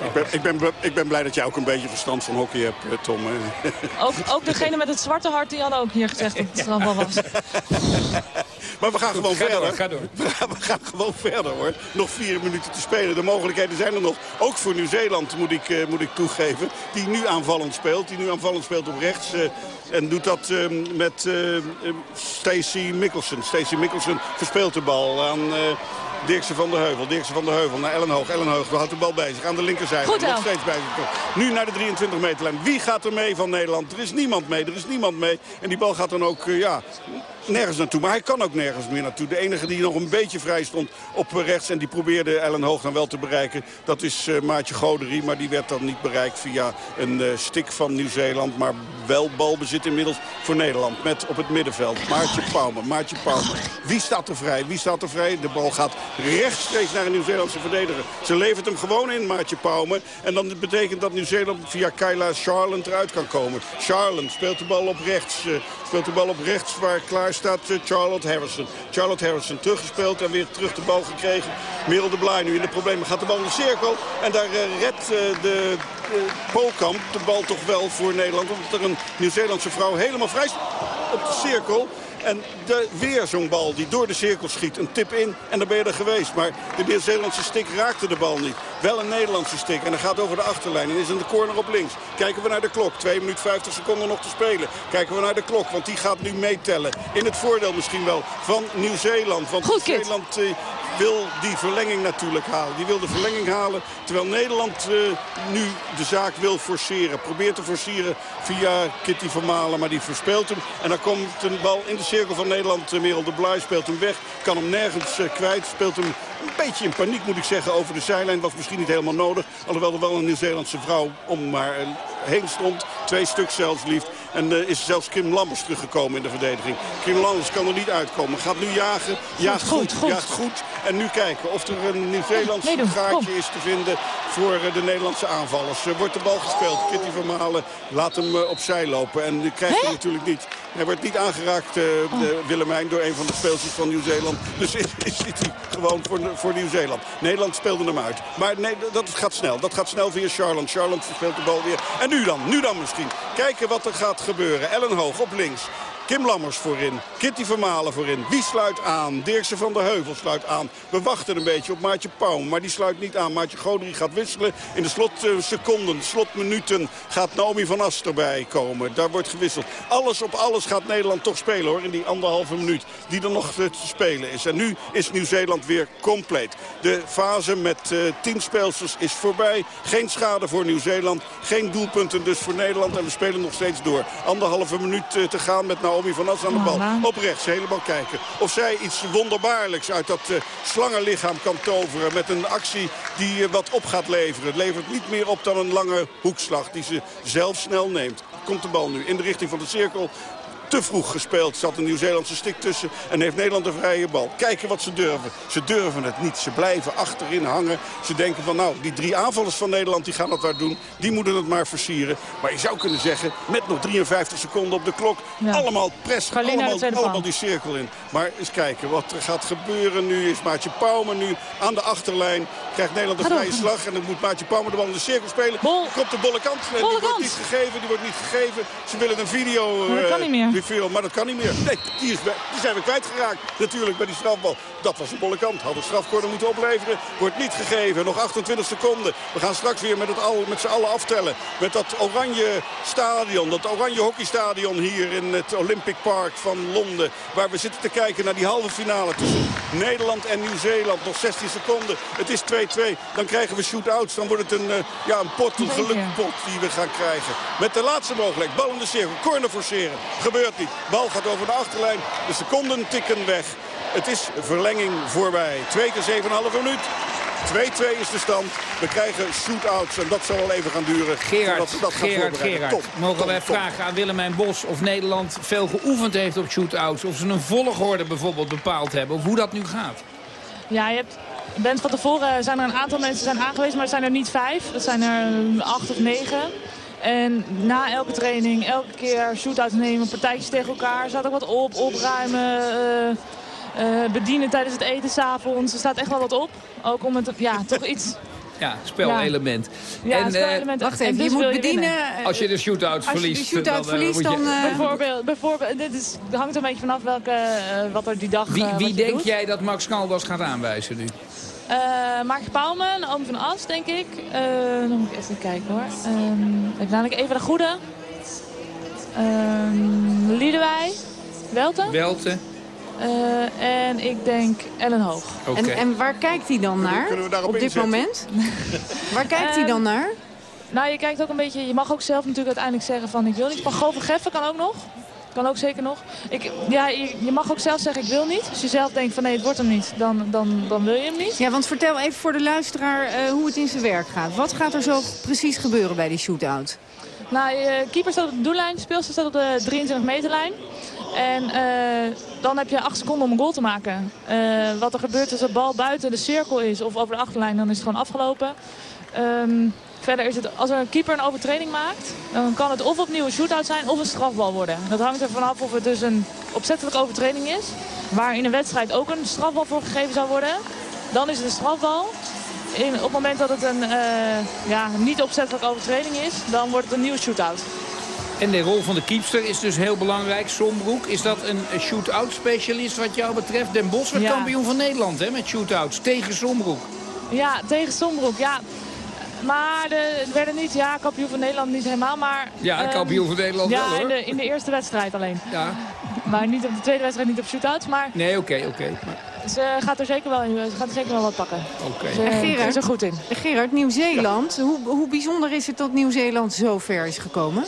Ik ben, ik, ben, ik ben blij dat jij ook een beetje verstand van hockey hebt, Tom. (laughs) Ook, ook degene met het zwarte hart, die hadden ook hier gezegd dat het (laughs) strafbal was. Maar we gaan gewoon ga door, verder. ga door. We gaan, we gaan gewoon verder hoor. Nog vier minuten te spelen. De mogelijkheden zijn er nog. Ook voor Nieuw-Zeeland moet ik, eh, moet ik toegeven. Die nu aanvallend speelt. Die nu aanvallend speelt op rechts. eh, en doet dat eh, met eh, eh, Stacey Mikkelsen. Stacey Mikkelsen verspeelt de bal aan... Dirkse van der Heuvel, Dirkse van der Heuvel naar Ellenhoog. Ellenhoog houdt de bal bij zich aan de linkerzijde. Goed, Nog steeds bij zich. Nu naar de 23 meterlijn. Wie gaat er mee van Nederland? Er is niemand mee, er is niemand mee. En die bal gaat dan ook, ja, nergens naartoe. Maar hij kan ook nergens meer naartoe. De enige die nog een beetje vrij stond op rechts... en die probeerde Ellen Hoog dan wel te bereiken... dat is eh, Maatje Goderie. Maar die werd dan niet bereikt via een eh, stik van Nieuw-Zeeland. Maar wel balbezit inmiddels voor Nederland. Met op het middenveld Maartje Pauwmer. Maartje Pauwmer. Wie staat er vrij? Wie staat er vrij? De bal gaat rechtstreeks naar een Nieuw-Zeelandse verdediger. Ze levert hem gewoon in, Maartje Pauwmer. En dan betekent dat Nieuw-Zeeland via Kyla Charland eruit kan komen. Charland speelt de bal op rechts. eh, speelt de bal op rechts waar klaar staat eh, Charlotte Harrison. Charlotte Harrison teruggespeeld en weer terug de bal gekregen. Merel de Blaai nu in de problemen. Gaat de bal in de cirkel. En daar eh, redt eh, de Polkamp de bal toch wel voor Nederland. Omdat er een Nieuw-Zeelandse vrouw helemaal vrij op de cirkel. En de, weer zo'n bal die door de cirkel schiet. Een tip in en dan ben je er geweest. Maar de Nieuw-Zeelandse stik raakte de bal niet. Wel een Nederlandse stik en dan gaat over de achterlijn. En is in de corner op links. Kijken we naar de klok. 2 minuten 50 seconden nog te spelen. Kijken we naar de klok, want die gaat nu meetellen. In het voordeel misschien wel van Nieuw-Zeeland. Want. Nieuw-Zeeland eh, wil die verlenging natuurlijk halen. Die wil de verlenging halen. Terwijl Nederland eh, nu de zaak wil forceren. Probeert te forceren via Kitty van Malen. Maar die verspeelt hem. En dan komt een bal in de cirkel van Nederland. Eh, Merel de Blaai speelt hem weg. Kan hem nergens eh, kwijt. Speelt hem een beetje in paniek moet ik zeggen over de zijlijn. Was misschien niet helemaal nodig. Alhoewel er wel een Nieuw-Zeelandse vrouw om maar heen stond. Twee stuk zelfs liefst. En eh, is zelfs Kim Lammers teruggekomen in de verdediging. Kim Lammers kan er niet uitkomen. Gaat nu jagen. Jaagt goed, goed, goed. jaagt goed. En nu kijken of er een Nieuw-Zeelands kom. gaatje is te vinden voor eh, de Nederlandse aanvallers. Er wordt de bal gespeeld. Kitty van Malen laat hem eh, opzij lopen. En die krijgt hem natuurlijk niet. Hij wordt niet aangeraakt, eh, de Willemijn, door een van de speelsters van Nieuw-Zeeland. Dus is, hij gewoon voor, voor Nieuw-Zeeland. Nederland speelde hem uit. Maar nee, dat gaat snel. Dat gaat snel via Charlotte. Charlotte verspeelt de bal weer. En nu dan, nu dan misschien. Kijken wat er gaat gebeuren. Ellen Hoog op links. Kim Lammers voorin. Kitty Vermalen voorin. Wie sluit aan? Dirkse van der Heuvel sluit aan. We wachten een beetje op Maatje Pauw. Maar die sluit niet aan. Maatje Godrie gaat wisselen. In de slotseconden, slotminuten gaat Naomi van Ast erbij komen. Daar wordt gewisseld. Alles op alles gaat Nederland toch spelen hoor. In die anderhalve minuut die er nog te spelen is. En nu is Nieuw-Zeeland weer compleet. De fase met eh, tien speelsters is voorbij. Geen schade voor Nieuw-Zeeland. Geen doelpunten dus voor Nederland. En we spelen nog steeds door. Anderhalve minuut eh, te gaan met Naomi Naomi van As aan de bal. Op rechts, helemaal kijken. Of zij iets wonderbaarlijks uit dat uh, slangenlichaam kan toveren. Met een actie die uh, wat op gaat leveren. Het levert niet meer op dan een lange hoekslag die ze zelf snel neemt. Komt de bal nu in de richting van de cirkel te vroeg gespeeld. Zat een Nieuw-Zeelandse stik tussen en heeft Nederland een vrije bal. Kijken wat ze durven. Ze durven het niet. Ze blijven achterin hangen. Ze denken van nou, die drie aanvallers van Nederland die gaan het daar doen. Die moeten het maar versieren. Maar je zou kunnen zeggen, met nog 53 seconden op de klok. Allemaal press, allemaal, allemaal die cirkel in. Maar eens kijken wat er gaat gebeuren nu. Is Maatje Pauwme nu aan de achterlijn. Krijgt Nederland een vrije slag. En dan moet Maatje Pauwme de bal in de cirkel spelen. Bol. Komt de bolle kant. Nee, die wordt niet gegeven. Die wordt niet gegeven. Ze willen een video. Maar dat kan niet meer maar dat kan niet meer. Nee, die, is, die zijn we kwijtgeraakt natuurlijk bij die strafbal. Dat was de bolle kant. Had het strafcorner moeten opleveren. Wordt niet gegeven. Nog 28 seconden. We gaan straks weer met, het al, met z'n allen aftellen. Met dat oranje stadion. Dat oranje hockeystadion hier in het Olympic Park van Londen. Waar we zitten te kijken naar die halve finale tussen Nederland en Nieuw-Zeeland. Nog 16 seconden. Het is 2-2. Dan krijgen we shootouts. Dan wordt het een, uh, ja, een pot, een gelukpot die we gaan krijgen. Met de laatste mogelijkheid. Bal in de cirkel. Corner forceren. Gebeurt niet. Bal gaat over de achterlijn. De seconden tikken weg. Het is verlenging voorbij. 2 keer 7,5 minuut. 2-2 is de stand. We krijgen shootouts en dat zal wel even gaan duren. Gerard, we dat Gerard, Gerard. Mogen wij vragen aan Willemijn Bos of Nederland veel geoefend heeft op shootouts? Of ze een volgorde bijvoorbeeld bepaald hebben? Of hoe dat nu gaat? Ja, je hebt bent van tevoren zijn er een aantal mensen zijn aangewezen, maar het zijn er niet vijf. Dat zijn er acht of negen. En na elke training, elke keer shootouts nemen, partijtjes tegen elkaar. Zat ook wat op, opruimen, uh, bedienen tijdens het eten s'avonds. Er staat echt wel wat op. Ook om het, ja, toch iets... Ja, spelelement. Ja, en, spelelement. Wacht even, dus je moet bedienen... als je de shootouts verliest... Als je de shootout verliest, dan... dan bijvoorbeeld, bijvoorbeeld, dit is, hangt een beetje vanaf welke, wat er die dag... Wie, wie denk doet. jij dat Max Caldas gaat aanwijzen nu? Uh, Mark Pauwman, Oom van As, denk ik. Uh, dan moet ik even kijken hoor. Um, even namelijk even de Goede. Um, Liedewij. Welte. Welte. Uh, en ik denk Ellen Hoog. Okay. En, en, waar kijkt hij dan naar op dit moment? (laughs) waar kijkt hij dan naar? Nou, je kijkt ook een beetje... Je mag ook zelf natuurlijk uiteindelijk zeggen van ik wil niet. Van Goven Geffen kan ook nog. Kan ook zeker nog. Ik, ja, je, je, mag ook zelf zeggen ik wil niet. Als je zelf denkt van nee het wordt hem niet, dan, dan, dan wil je hem niet. Ja, want vertel even voor de luisteraar uh, hoe het in zijn werk gaat. Wat gaat er zo precies gebeuren bij die shootout? Nou, je keeper staat op de doellijn, speelster staat op de 23 meterlijn. En uh, dan heb je 8 seconden om een goal te maken. Uh, wat er gebeurt als de bal buiten de cirkel is of over de achterlijn, dan is het gewoon afgelopen. Um, Verder is het, als er een keeper een overtreding maakt, dan kan het of opnieuw een shootout zijn of een strafbal worden. Dat hangt er vanaf of het dus een opzettelijke overtreding is. Waar in een wedstrijd ook een strafbal voor gegeven zou worden. Dan is het een strafbal. In, op het moment dat het een uh, ja, niet opzettelijke overtreding is, dan wordt het een nieuwe shootout. En de rol van de keepster is dus heel belangrijk. Sombroek, is dat een shootout specialist wat jou betreft? Den Bos werd ja. kampioen van Nederland hè, met shootouts tegen Sombroek. Ja, tegen Sombroek. Ja, maar de, werden niet, ja, kampioen van Nederland niet helemaal, maar... Ja, kampioen van Nederland ja, wel hoor. In de, in de eerste wedstrijd alleen. Ja. Maar niet op de tweede wedstrijd, niet op shootouts, maar... Nee, oké, oké. Okay. Ze gaat er zeker wel, in, ze gaat er zeker wel wat pakken. Oké. Okay. Gerard, is er goed in. Gerard, Nieuw-Zeeland. Hoe, hoe bijzonder is het dat Nieuw-Zeeland zo ver is gekomen?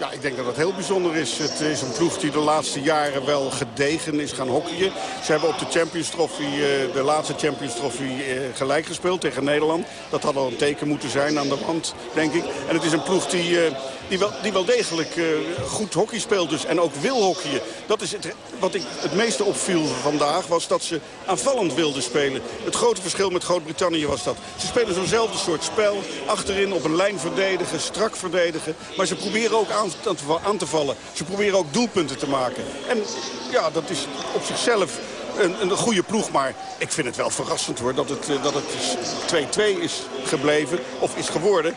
Ja, ik denk dat het heel bijzonder is. Het is een ploeg die de laatste jaren wel gedegen is gaan hockeyen. Ze hebben op de Champions Trophy, eh, de laatste Champions Trophy eh, gelijk gespeeld tegen Nederland. Dat had al een teken moeten zijn aan de wand, denk ik. En het is een ploeg die, eh, die, wel, die wel degelijk goed hockey speelt dus. En ook wil hockeyen. Dat is het, wat ik het meeste opviel vandaag, was dat ze aanvallend wilden spelen. Het grote verschil met Groot-Brittannië was dat. Ze spelen zo'nzelfde soort spel. Achterin op een lijn verdedigen, strak verdedigen. Maar ze proberen ook aan te vallen. Ze proberen ook doelpunten te maken. En ja, dat is op zichzelf een, een goede ploeg. Maar ik vind het wel verrassend hoor dat het 2-2 dat het is gebleven of is geworden.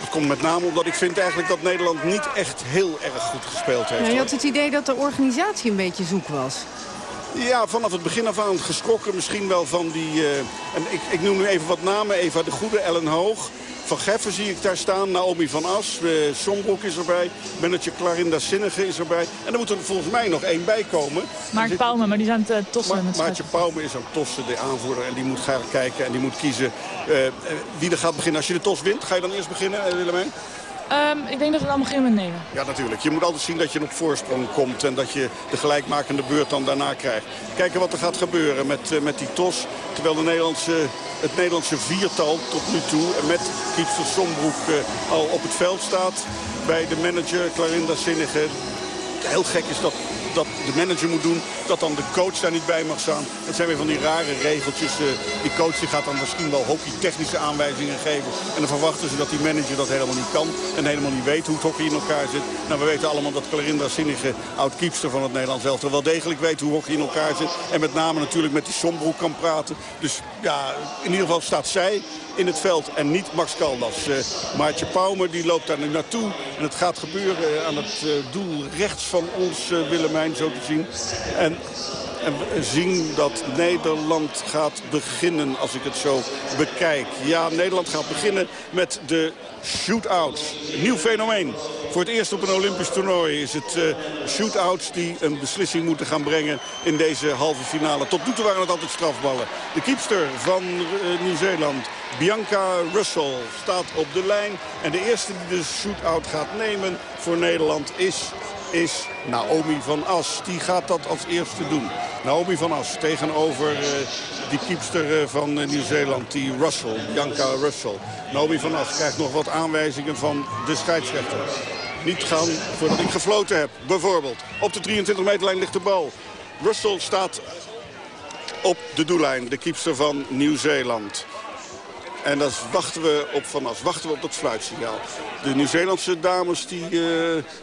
Dat komt met name omdat ik vind eigenlijk dat Nederland niet echt heel erg goed gespeeld heeft. Ja, je had het idee dat de organisatie een beetje zoek was. Ja, vanaf het begin af aan geschrokken misschien wel van die... Uh, en ik, ik noem nu even wat namen. Eva de Goede, Ellen Hoog. Van Geffen zie ik daar staan. Naomi van As. Uh, Sombroek is erbij. Manager Clarinda Sinnige is erbij. En er moet er volgens mij nog één bij komen. Dus Pauwme, maar die zijn aan het tossen. Ma Maartje Pauwme is aan het tossen, de aanvoerder. En die moet gaan kijken en die moet kiezen uh, wie er gaat beginnen. Als je de tos wint, ga je dan eerst beginnen, Willemijn? Ehm, ik denk dat we het allemaal geen moment nemen. Ja, natuurlijk. Je moet altijd zien dat je op voorsprong komt en dat je de gelijkmakende beurt dan daarna krijgt. Kijken wat er gaat gebeuren met, uh, met die tos. Terwijl de Nederlandse, het Nederlandse viertal tot nu toe met Kiepster Sombroek uh, al op het veld staat. Bij de manager Clarinda Zinnige. Heel gek is dat dat de manager moet doen. Dat dan de coach daar niet bij mag staan. Dat zijn weer van die rare regeltjes. Uh, die coach die gaat dan misschien wel hockey-technische aanwijzingen geven. En dan verwachten ze dat die manager dat helemaal niet kan. En helemaal niet weet hoe het hockey in elkaar zit. Nou, we weten allemaal dat Clarinda Sinnige, oud-kiepster van het Nederlands elftal... wel degelijk weet hoe hockey in elkaar zit. En met name natuurlijk met die Sombroek kan praten. Dus ja, in ieder geval staat zij in het veld en niet Max Caldas. Uh, Maartje Pauwmer die loopt daar nu naartoe. En het gaat gebeuren aan het uh, doel rechts van ons, Willemijn, zo te zien. En, en zien dat Nederland gaat beginnen, als ik het zo bekijk. Ja, Nederland gaat beginnen met de shootouts. Nieuw fenomeen. Voor het eerst op een Olympisch toernooi is het uh, shootouts die een beslissing moeten gaan brengen in deze halve finale. Tot nu toe waren het altijd strafballen. De kiepster van uh, Nieuw-Zeeland, Bianca Russell, staat op de lijn. En de eerste die de shootout gaat nemen voor Nederland is is Naomi van As. Die gaat dat als eerste doen. Naomi van As tegenover uh, die kiepster uh, van uh, Nieuw-Zeeland, die Russell, Bianca Russell. Naomi van As krijgt nog wat aanwijzingen van de scheidsrechter. Niet gaan voordat ik gefloten heb, bijvoorbeeld. Op de 23 meterlijn ligt de bal. Russell staat op de doellijn, de kiepster van Nieuw-Zeeland. En dan wachten we op Van As, wachten we op dat fluitsignaal. De Nieuw-Zeelandse dames die, uh,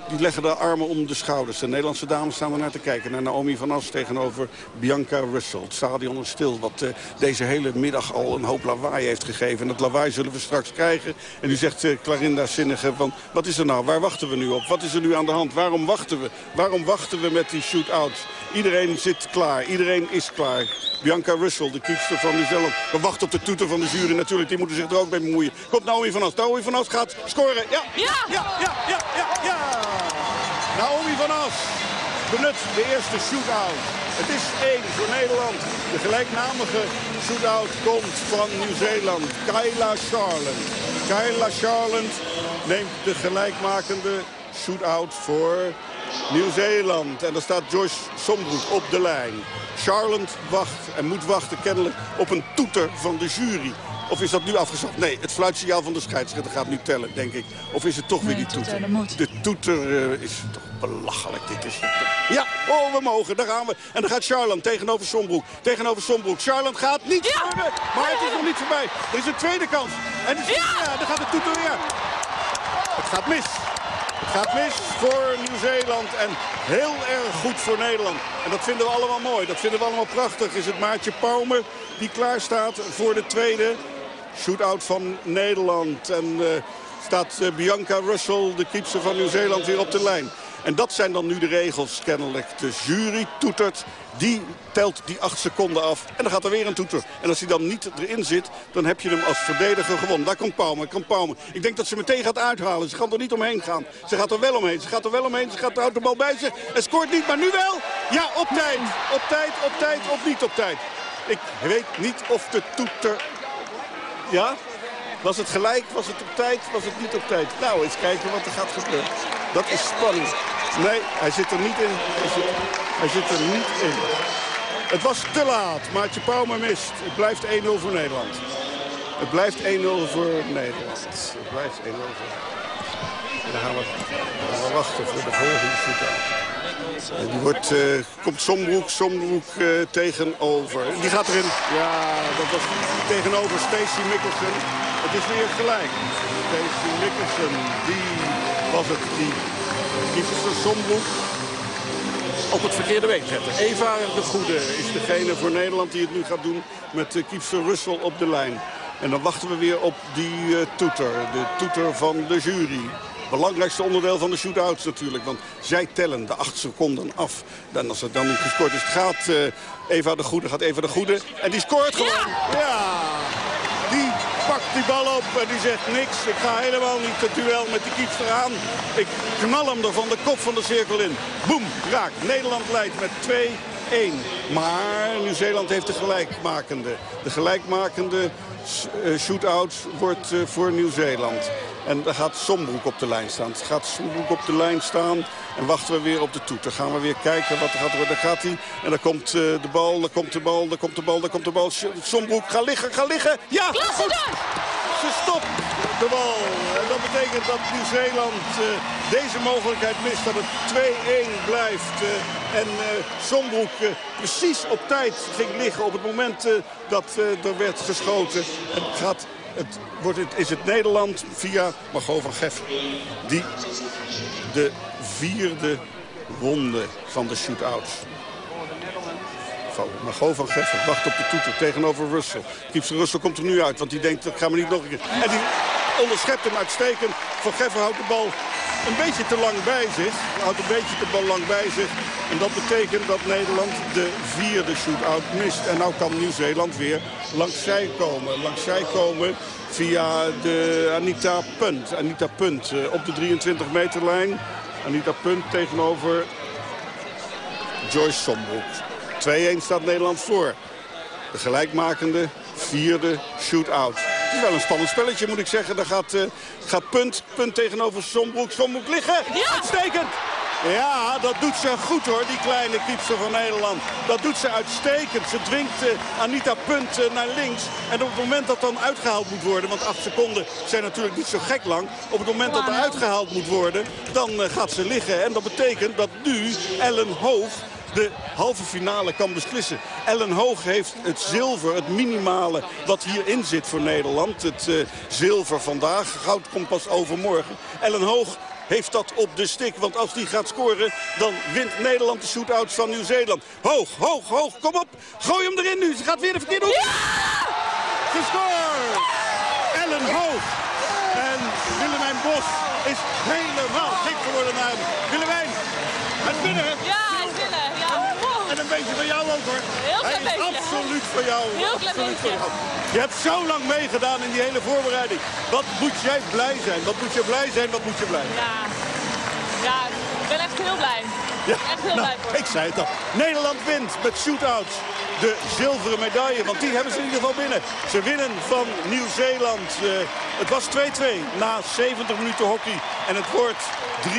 die leggen de armen om de schouders. De Nederlandse dames staan er naar te kijken. Naar Naomi Van As tegenover Bianca Russell. Het stadion is stil, wat uh, deze hele middag al een hoop lawaai heeft gegeven. En dat lawaai zullen we straks krijgen. En nu zegt uh, Clarinda Zinnige van, wat is er nou? Waar wachten we nu op? Wat is er nu aan de hand? Waarom wachten we? Waarom wachten we met die shootouts? Iedereen zit klaar. Iedereen is klaar. Bianca Russell, de kiepster van Nieuw-Zeeland. We wachten op de toeter van de jury natuurlijk. Die moeten zich er ook mee bemoeien. Komt Naomi van As. Naomi van As gaat scoren. Ja, ja, ja, ja, ja, ja. ja. Naomi van As benut de eerste shootout. Het is één voor Nederland. De gelijknamige shootout komt van Nieuw-Zeeland. Kyla Charland. Kyla Charland neemt de gelijkmakende shootout voor Nieuw-Zeeland. En daar staat Joyce Sombroek op de lijn. Charlotte wacht en moet wachten kennelijk op een toeter van de jury. Of is dat nu afgeschaft? Nee, het fluitsignaal van de scheidsrechter gaat nu tellen, denk ik. Of is het toch nee, weer die toeter? toeter de toeter uh, is toch belachelijk. Dit is ja, oh, we mogen. Daar gaan we. En dan gaat Charlotte tegenover Sombroek. Tegenover Sombroek. Charlotte gaat niet ja. Maar het is nog niet voorbij. Er is een tweede kans. En is, ja. ja, dan gaat de toeter weer. Het gaat mis. Het gaat mis voor Nieuw-Zeeland en heel erg goed voor Nederland. En dat vinden we allemaal mooi. Dat vinden we allemaal prachtig. Is het Maartje Pauwme die klaar staat voor de tweede shootout van Nederland. En uh, staat uh, Bianca Russell, de kiepster van Nieuw-Zeeland, weer op de lijn. En dat zijn dan nu de regels kennelijk. De jury toetert, die telt die acht seconden af. En dan gaat er weer een toeter. En als hij dan niet erin zit, dan heb je hem als verdediger gewonnen. Daar komt Palmer, komt Palmer. Ik denk dat ze meteen gaat uithalen. Ze gaat er niet omheen gaan. Ze gaat er wel omheen. Ze gaat er wel omheen. Ze gaat houdt de bal bij zich. En scoort niet, maar nu wel. Ja, op tijd. Op tijd, op tijd of niet op tijd. Ik weet niet of de toeter... Ja? Was het gelijk? Was het op tijd? Was het niet op tijd? Nou, eens kijken wat er gaat gebeuren. Dat is spannend. Nee, hij zit er niet in. Hij zit, er niet in. Het was te laat. Maartje Pauwme mist. Het blijft 1-0 voor Nederland. Het blijft 1-0 voor Nederland. Het blijft 1-0 voor En dan gaan we, gaan we wachten voor de volgende shootout. Die wordt, uh, komt Sombroek, Sombroek uh, tegenover. Die gaat erin. Ja, dat was tegenover Stacey Mikkelsen. Het is weer gelijk. Stacey Mikkelsen, die was het die kiepster Sombroek op het verkeerde been zetten. Eva de Goede is degene voor Nederland die het nu gaat doen met de kiepster Russell op de lijn. En dan wachten we weer op die uh, toeter, de toeter van de jury. Belangrijkste onderdeel van de shootouts natuurlijk. Want zij tellen de acht seconden af. En als er dan niet gescoord is, gaat uh, Eva de Goede, gaat Eva de Goede. En die scoort gewoon. Ja! ja. Die pakt die bal op en die zegt niks. Ik ga helemaal niet het duel met die kiepster aan. Ik knal hem er van de kop van de cirkel in. Boem, raak. Nederland leidt met 2 Maar Nieuw-Zeeland heeft de gelijkmakende. De gelijkmakende uh, shootout wordt uh, voor Nieuw-Zeeland. En daar gaat Sombroek op de lijn staan. Gaat Sombroek op de lijn staan. En wachten we weer op de toet. Dan gaan we weer kijken wat er gaat worden. Daar gaat hij. En dan komt uh, de bal, daar komt de bal, daar komt de bal, daar komt de bal. Sombroek, ga liggen, ga liggen. Ja, goed. Ze stopt de bal. En dat betekent dat Nieuw-Zeeland uh, deze mogelijkheid mist. Dat het 2-1 blijft. Uh, en Sombroek precies op tijd ging liggen op het moment dat er werd geschoten. En gaat het, wordt is het Nederland via Margot van Geffen. Die de vierde ronde van de shootouts. Margot van Geffen wacht op de toeter tegenover Russell. Kiepse Russell komt er nu uit, want die denkt dat gaan we niet nog een keer. En die onderschept hem uitstekend. Van Geffen houdt de bal een beetje te lang bij zich. Houdt een beetje te lang bij zich. En dat betekent dat Nederland de vierde shootout mist. En nou kan Nieuw-Zeeland weer langs zij komen. Langs zij komen via de Anita Punt. Anita Punt uh, op de 23 meterlijn. Anita Punt tegenover Joyce Sombroek. 2-1 staat Nederland voor. De gelijkmakende vierde shootout. Het is wel een spannend spelletje, moet ik zeggen. Daar gaat, uh, gaat punt, punt tegenover Sombroek. Sombroek liggen. Ja! Uitstekend! Ja, dat doet ze goed hoor, die kleine kiepster van Nederland. Dat doet ze uitstekend. Ze dwingt uh, Anita Punt uh, naar links. En op het moment dat dan uitgehaald moet worden... want acht seconden zijn natuurlijk niet zo gek lang. Op het moment dat er uitgehaald moet worden, dan uh, gaat ze liggen. En dat betekent dat nu Ellen Hoog de halve finale kan beslissen. Ellen Hoog heeft het zilver, het minimale wat hierin zit voor Nederland. Het uh, zilver vandaag, goud komt pas overmorgen. Ellen Hoog heeft dat op de stik. Want als die gaat scoren, dan wint Nederland de shootouts van Nieuw-Zeeland. Hoog, hoog, hoog, kom op. Gooi hem erin nu. Ze gaat weer de verkeerde hoek. Ja! Gescoord! Ellen Hoog. En Willemijn Bos is helemaal gek geworden hem. Willemijn, het binnen. Ja! Beetje van jou ook hoor. Heel is beetje. absoluut van jou. Heel klein beetje. Je hebt zo lang meegedaan in die hele voorbereiding. Wat moet jij blij zijn? Wat moet je blij zijn? Wat moet je blij zijn? Ja, ja ik ben echt heel blij. Ja, echt heel nou, blij voor. Ik zei het al. Nederland wint met shootouts de zilveren medaille. Want die hebben ze in ieder geval binnen. Ze winnen van Nieuw-Zeeland. Uh, het was 2-2 na 70 minuten hockey. En het wordt 3-1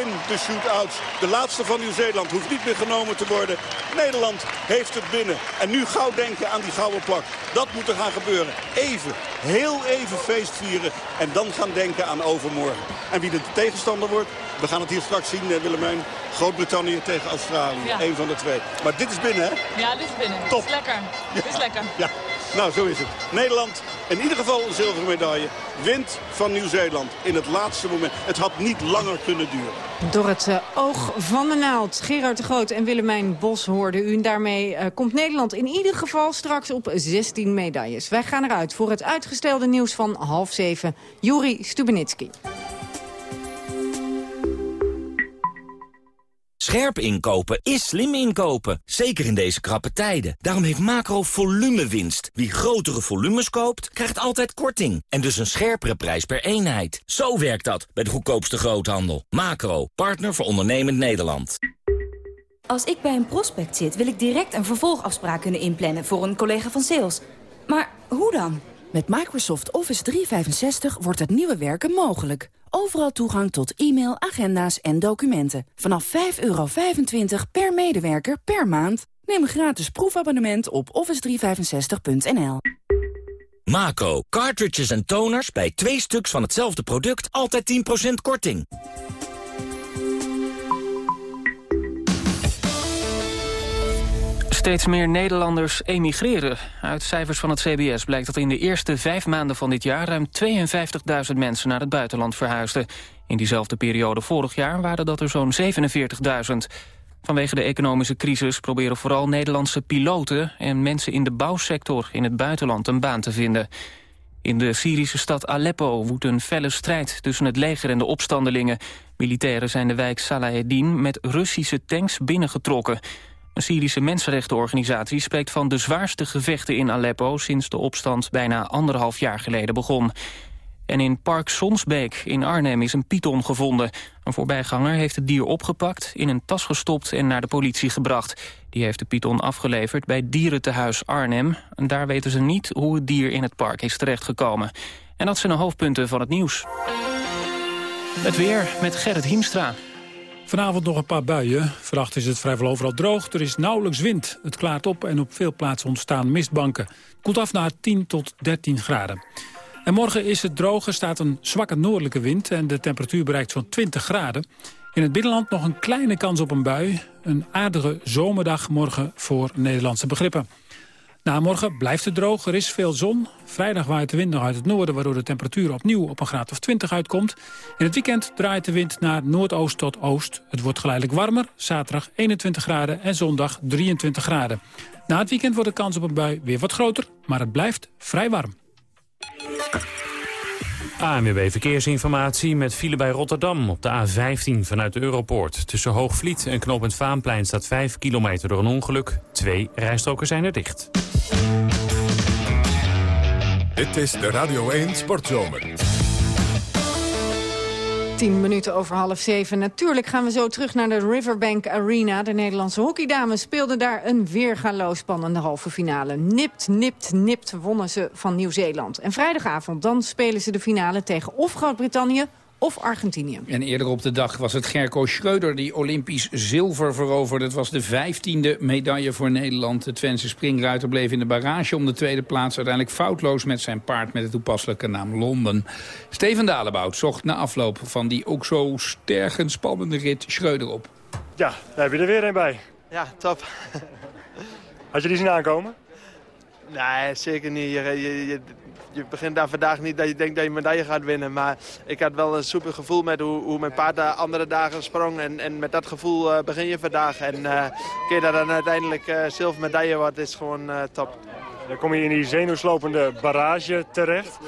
in de shootouts. De laatste van Nieuw-Zeeland hoeft niet meer genomen te worden. Nederland heeft het binnen. En nu gauw denken aan die gouden plak. Dat moet er gaan gebeuren. Even, heel even feest vieren. En dan gaan denken aan overmorgen. En wie de tegenstander wordt, we gaan het hier straks zien, eh, Willemijn. Groot-Brittannië tegen Australië. Ja. Eén van de twee. Maar dit is binnen, hè? Ja, dit is binnen. Top. Dit is lekker. Dit is lekker. Ja. Nou, zo is het. Nederland, in ieder geval een zilveren medaille, wint van Nieuw-Zeeland in het laatste moment. Het had niet langer kunnen duren. Door het uh, oog van de naald. Gerard de Groot en Willemijn Bos hoorden u. En daarmee uh, komt Nederland in ieder geval straks op 16 medailles. Wij gaan eruit voor het uitgestelde nieuws van half zeven. Juri Stubenitski. Scherp inkopen is slim inkopen, zeker in deze krappe tijden. Daarom heeft Macro winst. Wie grotere volumes koopt, krijgt altijd korting. En dus een scherpere prijs per eenheid. Zo werkt dat bij de goedkoopste groothandel. Macro, partner voor ondernemend Nederland. Als ik bij een prospect zit, wil ik direct een vervolgafspraak kunnen inplannen... voor een collega van sales. Maar hoe dan? Met Microsoft Office 365 wordt het nieuwe werken mogelijk. Overal toegang tot e-mail, agenda's en documenten. Vanaf 5,25 per medewerker per maand. Neem een gratis proefabonnement op office365.nl. Macro, cartridges en toners bij twee stuks van hetzelfde product altijd 10% korting. Steeds meer Nederlanders emigreren. Uit cijfers van het CBS blijkt dat in de eerste vijf maanden van dit jaar... ruim 52.000 mensen naar het buitenland verhuisden. In diezelfde periode vorig jaar waren dat er zo'n 47.000. Vanwege de economische crisis proberen vooral Nederlandse piloten... en mensen in de bouwsector in het buitenland een baan te vinden. In de Syrische stad Aleppo woedt een felle strijd tussen het leger en de opstandelingen. Militairen zijn de wijk Salaheddin met Russische tanks binnengetrokken... Een Syrische mensenrechtenorganisatie spreekt van de zwaarste gevechten in Aleppo... sinds de opstand bijna anderhalf jaar geleden begon. En in Park Sonsbeek in Arnhem is een python gevonden. Een voorbijganger heeft het dier opgepakt, in een tas gestopt en naar de politie gebracht. Die heeft de python afgeleverd bij Dierentehuis Arnhem. En daar weten ze niet hoe het dier in het park is terechtgekomen. En dat zijn de hoofdpunten van het nieuws. Het weer met Gerrit Hiemstra. Vanavond nog een paar buien. Vannacht is het vrijwel overal droog. Er is nauwelijks wind. Het klaart op en op veel plaatsen ontstaan mistbanken. Het koelt af naar 10 tot 13 graden. En morgen is het droog, er staat een zwakke noordelijke wind... en de temperatuur bereikt zo'n 20 graden. In het binnenland nog een kleine kans op een bui. Een aardige zomerdag morgen voor Nederlandse begrippen. Na morgen blijft het droog, er is veel zon. Vrijdag waait de wind nog uit het noorden... waardoor de temperatuur opnieuw op een graad of 20 uitkomt. In het weekend draait de wind naar noordoost tot oost. Het wordt geleidelijk warmer, zaterdag 21 graden en zondag 23 graden. Na het weekend wordt de kans op een bui weer wat groter... maar het blijft vrij warm. ANWB Verkeersinformatie met file bij Rotterdam op de A15 vanuit de Europoort. Tussen Hoogvliet en knooppunt Vaanplein staat 5 kilometer door een ongeluk. Twee rijstroken zijn er dicht. Dit is de Radio 1 Sportzomer. 10 minuten over half zeven. Natuurlijk gaan we zo terug naar de Riverbank Arena. De Nederlandse hockeydames speelden daar een weergaloos spannende halve finale. Nipt, nipt, nipt wonnen ze van Nieuw-Zeeland. En vrijdagavond dan spelen ze de finale tegen of Groot-Brittannië of Argentinië. En eerder op de dag was het Gerco Schreuder die Olympisch zilver veroverde. Het was de vijftiende medaille voor Nederland. De Twentse springruiter bleef in de barrage om de tweede plaats. Uiteindelijk foutloos met zijn paard met de toepasselijke naam Londen. Steven Dalebout zocht na afloop van die ook zo sterk spannende rit Schreuder op. Ja, daar heb je er weer een bij. Ja, top. Had je die zien aankomen? Nee, zeker niet. Je, je, je, je begint daar vandaag niet dat je denkt dat je medaille gaat winnen. Maar ik had wel een super gevoel met hoe, hoe mijn paard daar andere dagen sprong. En, en met dat gevoel uh, begin je vandaag. En uh, keer dat dan uiteindelijk uh, zilver medaille wordt, is gewoon top. Dan kom je in die zenuwslopende barrage terecht.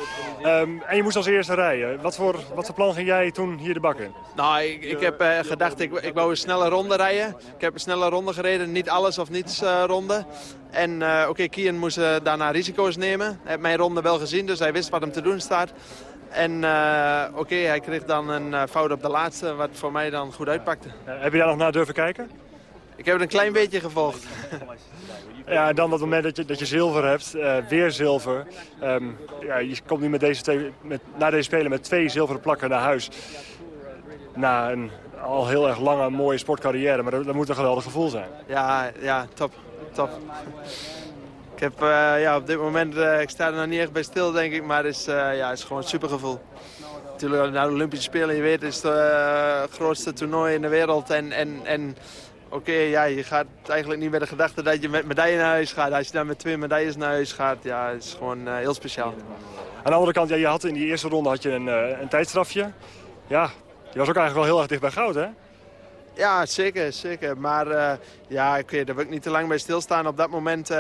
Um, en je moest als eerste rijden. Wat voor, wat voor plan ging jij toen hier de bak in? Nou, ik, ik heb uh, gedacht, ik, ik wou een snelle ronde rijden. Ik heb een snelle ronde gereden, niet alles of niets uh, ronde. En uh, oké, okay, Kian moest daarna risico's nemen. Hij heeft mijn ronde wel gezien, dus hij wist wat hem te doen staat. En oké, okay, hij kreeg dan een fout op de laatste, wat voor mij dan goed uitpakte. heb je daar nog naar durven kijken? Ik heb het een klein beetje gevolgd. (laughs) Ja, dan dat moment dat je, dat je zilver hebt, uh, weer zilver. Um, ja, je komt nu met deze twee, met, na deze spelen met twee zilveren plakken naar huis. Na een al heel erg lange, mooie sportcarrière. Maar dat, moet een geweldig gevoel zijn. Ja, ja top. top. Ik heb uh, ja, op dit moment, uh, ik sta er nog niet echt bij stil denk ik, maar het is, ja, het is gewoon een supergevoel. Natuurlijk, na de Olympische Spelen, je weet, het is het grootste toernooi in de wereld. En, en, en oké, okay, ja, je gaat eigenlijk niet met de gedachte dat je met medaille naar huis gaat. Als je dan met twee medailles naar huis gaat, ja, het is gewoon uh, heel speciaal. Aan de andere kant, ja, je had in die eerste ronde had je een, uh, een tijdstrafje. Ja, je was ook eigenlijk wel heel erg dicht bij goud, hè? Ja, zeker, zeker. Maar uh, ja, okay, daar wil ik niet te lang bij stilstaan. Op dat moment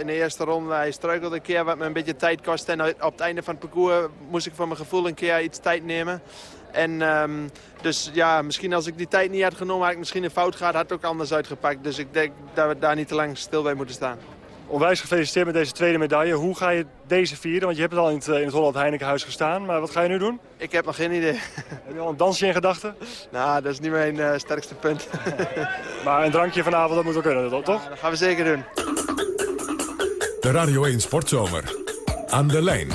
in de eerste ronde, hij struikelde een keer wat me een beetje tijd kostte. En op het einde van het parcours moest ik voor mijn gevoel een keer iets tijd nemen. En um, dus ja, misschien als ik die tijd niet had genomen, had ik misschien een fout gehad, had het ook anders uitgepakt. Dus ik denk dat we daar niet te lang stil bij moeten staan. Onwijs gefeliciteerd met deze tweede medaille. Hoe ga je deze vieren? Want je hebt het al in het, in het Holland Heinekenhuis gestaan. Maar wat ga je nu doen? Ik heb nog geen idee. (laughs) Heb je al een dansje in gedachten? Nou, dat is niet mijn uh, sterkste punt. (laughs) maar een drankje vanavond, dat moet wel kunnen, toch? Ja, dat gaan we zeker doen. De Radio 1 Sportzomer. Aan de lijn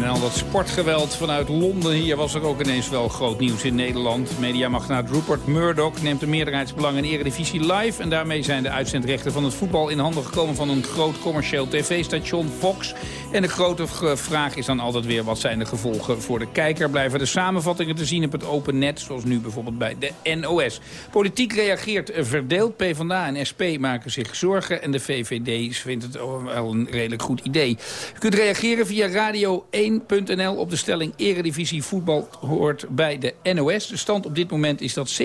en al dat sportgeweld vanuit Londen. Hier was er ook ineens wel groot nieuws in Nederland. Mediamagnaat Rupert Murdoch neemt de meerderheidsbelang in Eredivisie live. En daarmee zijn de uitzendrechten van het voetbal in handen gekomen van een groot commercieel tv-station Fox. En de grote vraag is dan altijd weer wat zijn de gevolgen voor de kijker. Blijven de samenvattingen te zien op het open net, zoals nu bijvoorbeeld bij de NOS. Politiek reageert verdeeld. PvdA en SP maken zich zorgen. En de VVD vindt het wel een redelijk goed idee. U kunt reageren via radio 1.nl op de stelling Eredivisie voetbal hoort bij de NOS. De stand op dit moment is dat 67%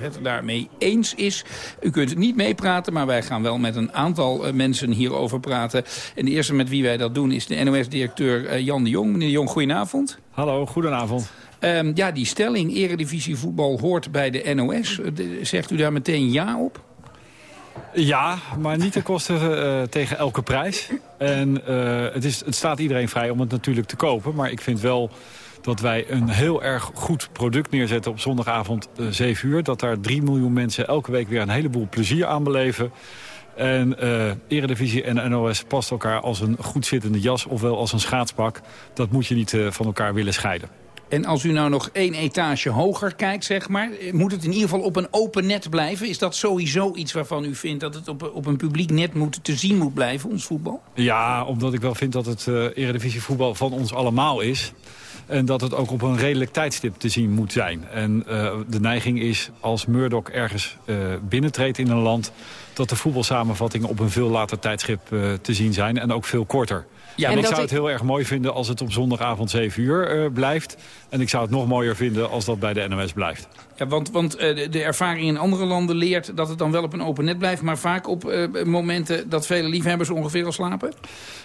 het daarmee eens is. U kunt niet meepraten, maar wij gaan wel met een aantal mensen hierover praten. En de eerste met wie wij dat doen is de NOS-directeur Jan de Jong. Meneer de Jong, goedenavond. Hallo, goedenavond. Um, ja, die stelling Eredivisie voetbal hoort bij de NOS. Zegt u daar meteen ja op? Ja, maar niet ten koste uh, tegen elke prijs. En eh, het, is, het staat iedereen vrij om het natuurlijk te kopen. Maar ik vind wel dat wij een heel erg goed product neerzetten op zondagavond uh, 7 uur. Dat daar 3 miljoen mensen elke week weer een heleboel plezier aan beleven. En uh, Eredivisie en NOS past elkaar als een goed zittende jas... ofwel als een schaatspak. Dat moet je niet uh, van elkaar willen scheiden. En als u nou nog één etage hoger kijkt, zeg maar... moet het in ieder geval op een open net blijven? Is dat sowieso iets waarvan u vindt dat het op, op een publiek net moet, te zien moet blijven, ons voetbal? Ja, omdat ik wel vind dat het uh, Eredivisie voetbal van ons allemaal is. En dat het ook op een redelijk tijdstip te zien moet zijn. En uh, de neiging is als Murdoch ergens uh, binnentreedt in een land... dat de voetbalsamenvattingen op een veel later tijdschip uh, te zien zijn. En ook veel korter. Ja, en ik zou het heel erg mooi vinden als het op zondagavond 7 uur uh, blijft. En ik zou het nog mooier vinden als dat bij de NOS blijft. Ja, want, want uh, de ervaring in andere landen leert dat het dan wel op een open net blijft... maar vaak op uh, momenten dat vele liefhebbers ongeveer al slapen?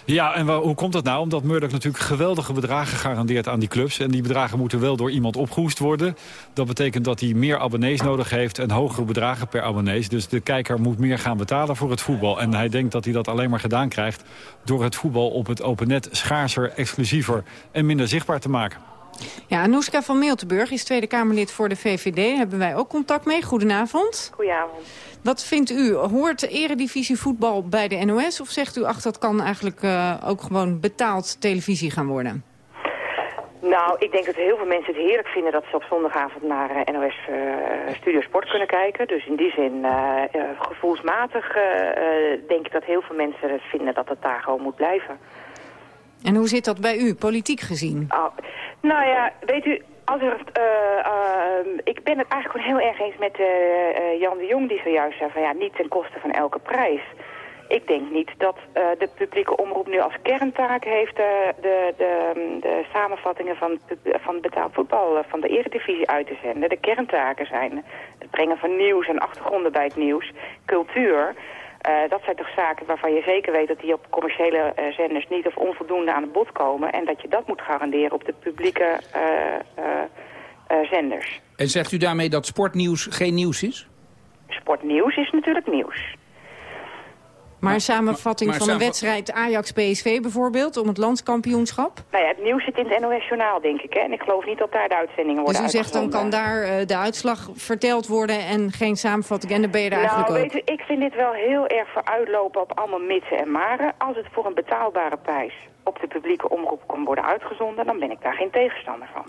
Ja, en hoe komt dat nou? Omdat Murdoch natuurlijk geweldige bedragen garandeert aan die clubs. En die bedragen moeten wel door iemand opgehoest worden. Dat betekent dat hij meer abonnees nodig heeft en hogere bedragen per abonnees. Dus de kijker moet meer gaan betalen voor het voetbal. En hij denkt dat hij dat alleen maar gedaan krijgt... door het voetbal op het open net schaarser, exclusiever en minder zichtbaar te maken. Ja, Anouska van Meeltenburg is Tweede Kamerlid voor de VVD. Daar hebben wij ook contact mee. Goedenavond. Goedenavond. Wat vindt u? Hoort de eredivisie voetbal bij de NOS? Of zegt u, ach, dat kan eigenlijk uh, ook gewoon betaald televisie gaan worden? Nou, ik denk dat heel veel mensen het heerlijk vinden dat ze op zondagavond naar uh, NOS uh, Studio Sport kunnen kijken. Dus in die zin, uh, gevoelsmatig denk ik dat heel veel mensen het vinden dat het daar gewoon moet blijven. En hoe zit dat bij u, politiek gezien? Oh, nou ja, weet u, als er, ik ben het eigenlijk gewoon heel erg eens met Jan de Jong die zojuist zei van ja, niet ten koste van elke prijs. Ik denk niet dat uh, de publieke omroep nu als kerntaak heeft uh, de, de, de samenvattingen van, van betaald voetbal uh, van de eredivisie uit te zenden. De kerntaken zijn het brengen van nieuws en achtergronden bij het nieuws, cultuur. Dat zijn toch zaken waarvan je zeker weet dat die op commerciële zenders niet of onvoldoende aan het bod komen. En dat je dat moet garanderen op de publieke zenders. En zegt u daarmee dat sportnieuws geen nieuws is? Sportnieuws is natuurlijk nieuws. Maar een samenvatting maar, maar van een wedstrijd Ajax-PSV bijvoorbeeld... om het landskampioenschap? Nou ja, het nieuws zit in het NOS-journaal, denk ik. Hè? En ik geloof niet dat daar de uitzendingen worden Dus u zegt dan kan daar uh, de uitslag verteld worden... en geen samenvatting en dan ben je daar nou, eigenlijk weet u, ik vind dit wel heel erg vooruitlopen op allemaal mitsen en maren. Als het voor een betaalbare prijs op de publieke omroep kan worden uitgezonden... dan ben ik daar geen tegenstander van.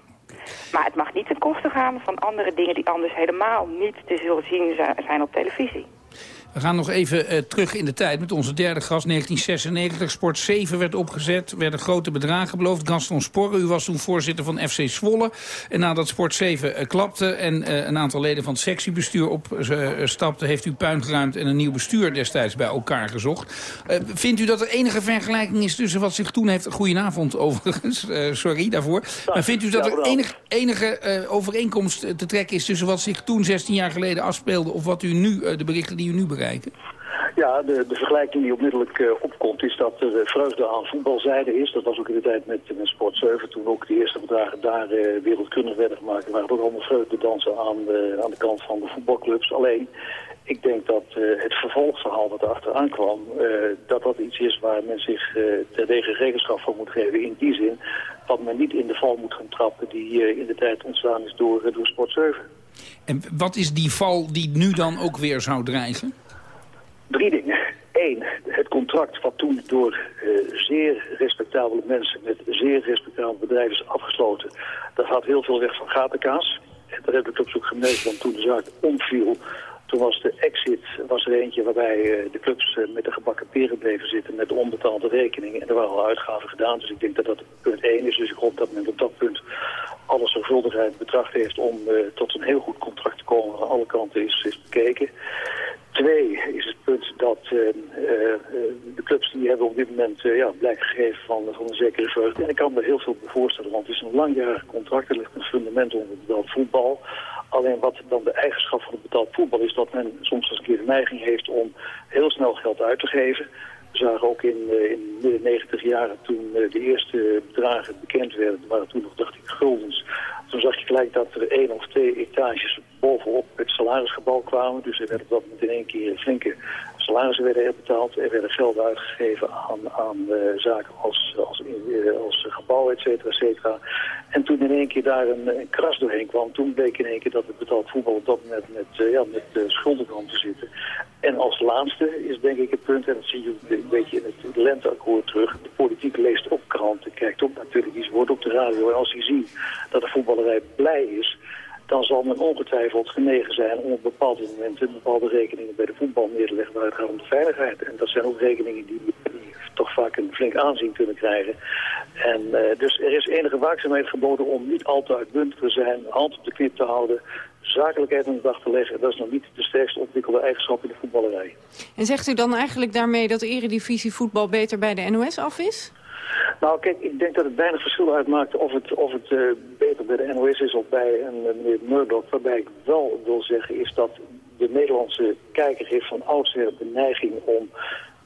Maar het mag niet ten koste gaan van andere dingen... die anders helemaal niet te zullen zien zijn op televisie. We gaan nog even uh, terug in de tijd met onze derde gast. 1996, Sport 7 werd opgezet, werden grote bedragen beloofd. Gaston Sporre, u was toen voorzitter van FC Zwolle. En nadat Sport 7 uh, klapte en uh, een aantal leden van het sectiebestuur opstapten... heeft u puin geruimd en een nieuw bestuur destijds bij elkaar gezocht. vindt u dat er enige vergelijking is tussen wat zich toen heeft... Goedenavond overigens, (laughs) sorry daarvoor. Maar vindt u dat er enige, enige overeenkomst te trekken is... tussen wat zich toen 16 jaar geleden afspeelde... of wat u nu, de berichten die u nu bereikt? Bereiken? Ja, de, de vergelijking die onmiddellijk uh, opkomt is dat er vreugde aan voetbalzijde is. Dat was ook in de tijd met, met Sport 7, toen ook de eerste bedragen daar uh, wereldkundig werden gemaakt. Er waren ook allemaal vreugdedansen aan, uh, aan de kant van de voetbalclubs. Alleen, ik denk dat het vervolgverhaal wat erachteraan kwam, dat dat iets is waar men zich terdege rekenschap van moet geven. In die zin dat men niet in de val moet gaan trappen die in de tijd ontstaan is door, door Sport 7. En wat is die val die nu dan ook weer zou dreigen? Drie dingen. Eén, het contract wat toen door uh, zeer respectabele mensen met zeer respectabele bedrijven is afgesloten. Dat had heel veel weg van gatenkaas. En daar heb ik op zoek gemeten, want toen de zaak omviel, toen was de exit was er eentje waarbij uh, de clubs uh, met de gebakken peren bleven zitten met de onbetaalde rekeningen. En er waren al uitgaven gedaan, dus ik denk dat dat punt één is. Dus ik hoop dat men op dat punt alle zorgvuldigheid betracht heeft om tot een heel goed contract te komen. Aan alle kanten is, is bekeken. Twee is het punt dat uh, uh, de clubs die hebben op dit moment uh, ja, blijk gegeven van, van een zekere vreugde. En ik kan me heel veel voorstellen, want het is een langjarig contract. Er ligt een fundament onder betaald voetbal. Alleen wat dan de eigenschap van het betaald voetbal is dat men soms eens een keer de neiging heeft om heel snel geld uit te geven. We zagen ook in, in de 90 jaren toen de eerste bedragen bekend werden, waren toen nog, dacht ik, guldens. Toen zag je gelijk dat er één of twee etages bovenop het salarisgebouw kwamen. Dus er werd dat moment in één keer flinke Salarissen werden er betaald, er werden gelden uitgegeven aan, aan zaken als, als, als gebouw, et cetera, et cetera. En toen in één keer daar een, kras doorheen kwam, toen bleek in één keer dat het betaald voetbal dat moment met, ja, met schulden kwam te zitten. En als laatste is denk ik het punt, en dat zie je een beetje in het lenteakkoord terug, de politiek leest op kranten, kijkt op natuurlijk iets, wordt op de radio. En als hij ziet dat de voetballerij blij is, dan zal men ongetwijfeld genegen zijn om op bepaalde momenten bepaalde rekeningen bij de voetbal neer te leggen waar het gaat om de veiligheid. En dat zijn ook rekeningen die, toch vaak een flink aanzien kunnen krijgen. En uh, dus er is enige waakzaamheid geboden om niet al te uitbundig te zijn, hand op de knip te houden, zakelijkheid aan de dag te leggen. Dat is nog niet de sterkst ontwikkelde eigenschap in de voetballerij. En zegt u dan eigenlijk daarmee dat eredivisie voetbal beter bij de NOS af is? Nou, kijk, ik denk dat het weinig verschil uitmaakt of het, of het uh, beter bij de NOS is of bij een meneer Murdoch. Waarbij ik wel wil zeggen is dat de Nederlandse kijker heeft van oudsher de neiging om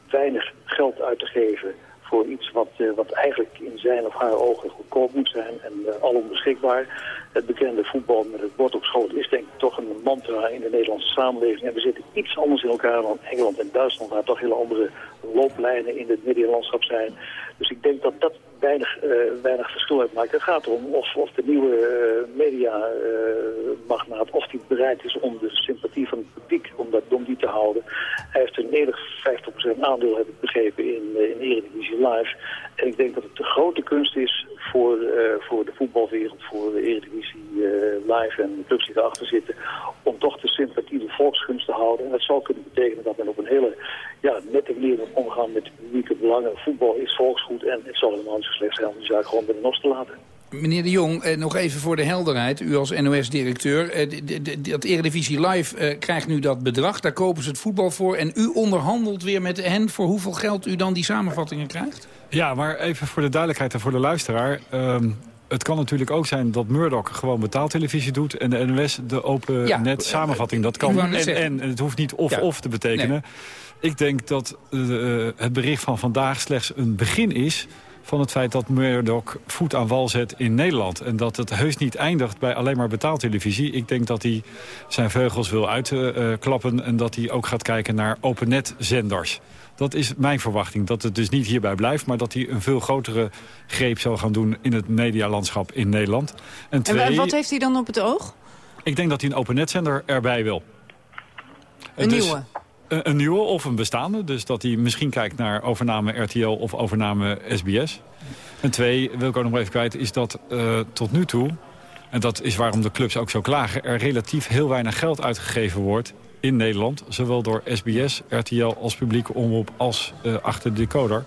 weinig geld uit te geven voor iets wat, uh, wat eigenlijk in zijn of haar ogen goedkoop moet zijn en uh, alom beschikbaar. Het bekende voetbal met het bord op schoot is denk ik toch een mantra in de Nederlandse samenleving. En we zitten iets anders in elkaar dan Engeland en Duitsland, waar toch hele andere looplijnen in het medialandschap zijn. Dus ik denk dat dat weinig, uh, weinig verschil uitmaakt. Het gaat erom of, of de nieuwe uh, mediamagnaat, of die bereid is om de sympathie van het publiek, om, dat, om die te houden. Hij heeft een enig 50% aandeel, heb ik begrepen, in, in Eredivisie Live. En ik denk dat het de grote kunst is voor, uh, voor de voetbalwereld, voor de Eredivisie uh, Live en de clubs die erachter zitten, om toch de sympathie, de volksgunst te houden. En dat zal kunnen betekenen dat men op een hele ja, nette manier moet omgaan met de publieke belangen. Voetbal is volksgoed en het zal helemaal niet zo slecht zijn om die zaak gewoon bij de te laten. Meneer de Jong, eh, nog even voor de helderheid. U als NOS-directeur. Eh, dat Eredivisie Live eh, krijgt nu dat bedrag. Daar kopen ze het voetbal voor. En u onderhandelt weer met hen voor hoeveel geld u dan die samenvattingen krijgt? Ja, maar even voor de duidelijkheid en voor de luisteraar. Ehm, het kan natuurlijk ook zijn dat Murdoch gewoon betaaltelevisie doet... en de NOS de open Ja, net samenvatting. Dat kan en, en het hoeft niet of-of Ja. te betekenen. Ik denk dat het bericht van vandaag slechts een begin is van het feit dat Murdoch voet aan wal zet in Nederland. En dat het heus niet eindigt bij alleen maar betaaltelevisie. Ik denk dat hij zijn vleugels wil uitklappen... en dat hij ook gaat kijken naar open net zenders. Dat is mijn verwachting. Dat het dus niet hierbij blijft... maar dat hij een veel grotere greep zal gaan doen in het medialandschap in Nederland. En twee, wat heeft hij dan op het oog? ik denk dat hij een open netzender erbij wil. Een Dus- nieuwe? Een, nieuwe of een bestaande. Dus dat hij misschien kijkt naar overname RTL of overname SBS. En twee, wil ik ook nog even kwijt, is dat eh, tot nu toe... en dat is waarom de clubs ook zo klagen... er relatief heel weinig geld uitgegeven wordt in Nederland. Zowel door SBS, RTL als publieke omroep als eh, achter de decoder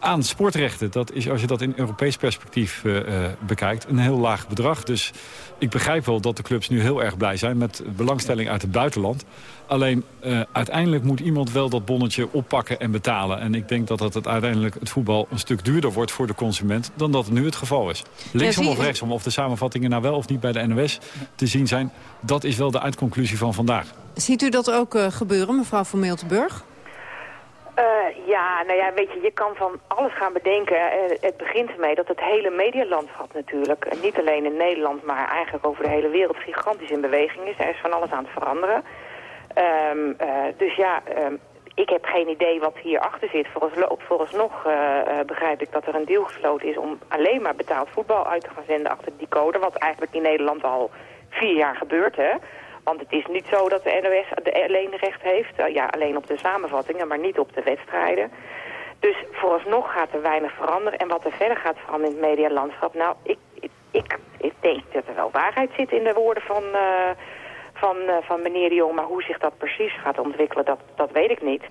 aan sportrechten. Dat is, als je dat in Europees perspectief eh, bekijkt, een heel laag bedrag. Dus ik begrijp wel dat de clubs nu heel erg blij zijn met belangstelling uit het buitenland. Alleen eh, uiteindelijk moet iemand wel dat bonnetje oppakken en betalen. En ik denk dat het, het uiteindelijk het voetbal een stuk duurder wordt voor de consument dan dat het nu het geval is. Linksom of rechtsom, of de samenvattingen nou wel of niet bij de NOS te zien zijn, dat is wel de uitconclusie van vandaag. Ziet u dat ook eh, gebeuren, mevrouw van Meeltenburg? Eh, ja, nou ja, weet je, je kan van alles gaan bedenken. Het begint ermee dat het hele medialandschap natuurlijk, niet alleen in Nederland, maar eigenlijk over de hele wereld gigantisch in beweging is. Er is van alles aan het veranderen. Ehm, eh, dus ja, ehm, ik heb geen idee wat hierachter zit. Vooralsnog eh, eh, begrijp ik dat er een deal gesloten is om alleen maar betaald voetbal uit te gaan zenden achter de decoder. Wat eigenlijk in Nederland al vier jaar gebeurt, hè. Want het is niet zo dat de NOS alleen recht heeft. Ja, alleen op de samenvattingen, maar niet op de wedstrijden. Dus vooralsnog gaat er weinig veranderen. En wat er verder gaat veranderen in het medialandschap... Nou, ik, ik, ik, denk dat er wel waarheid zit in de woorden van, eh, van, eh, van meneer de Jong. Maar hoe zich dat precies gaat ontwikkelen, dat, dat weet ik niet.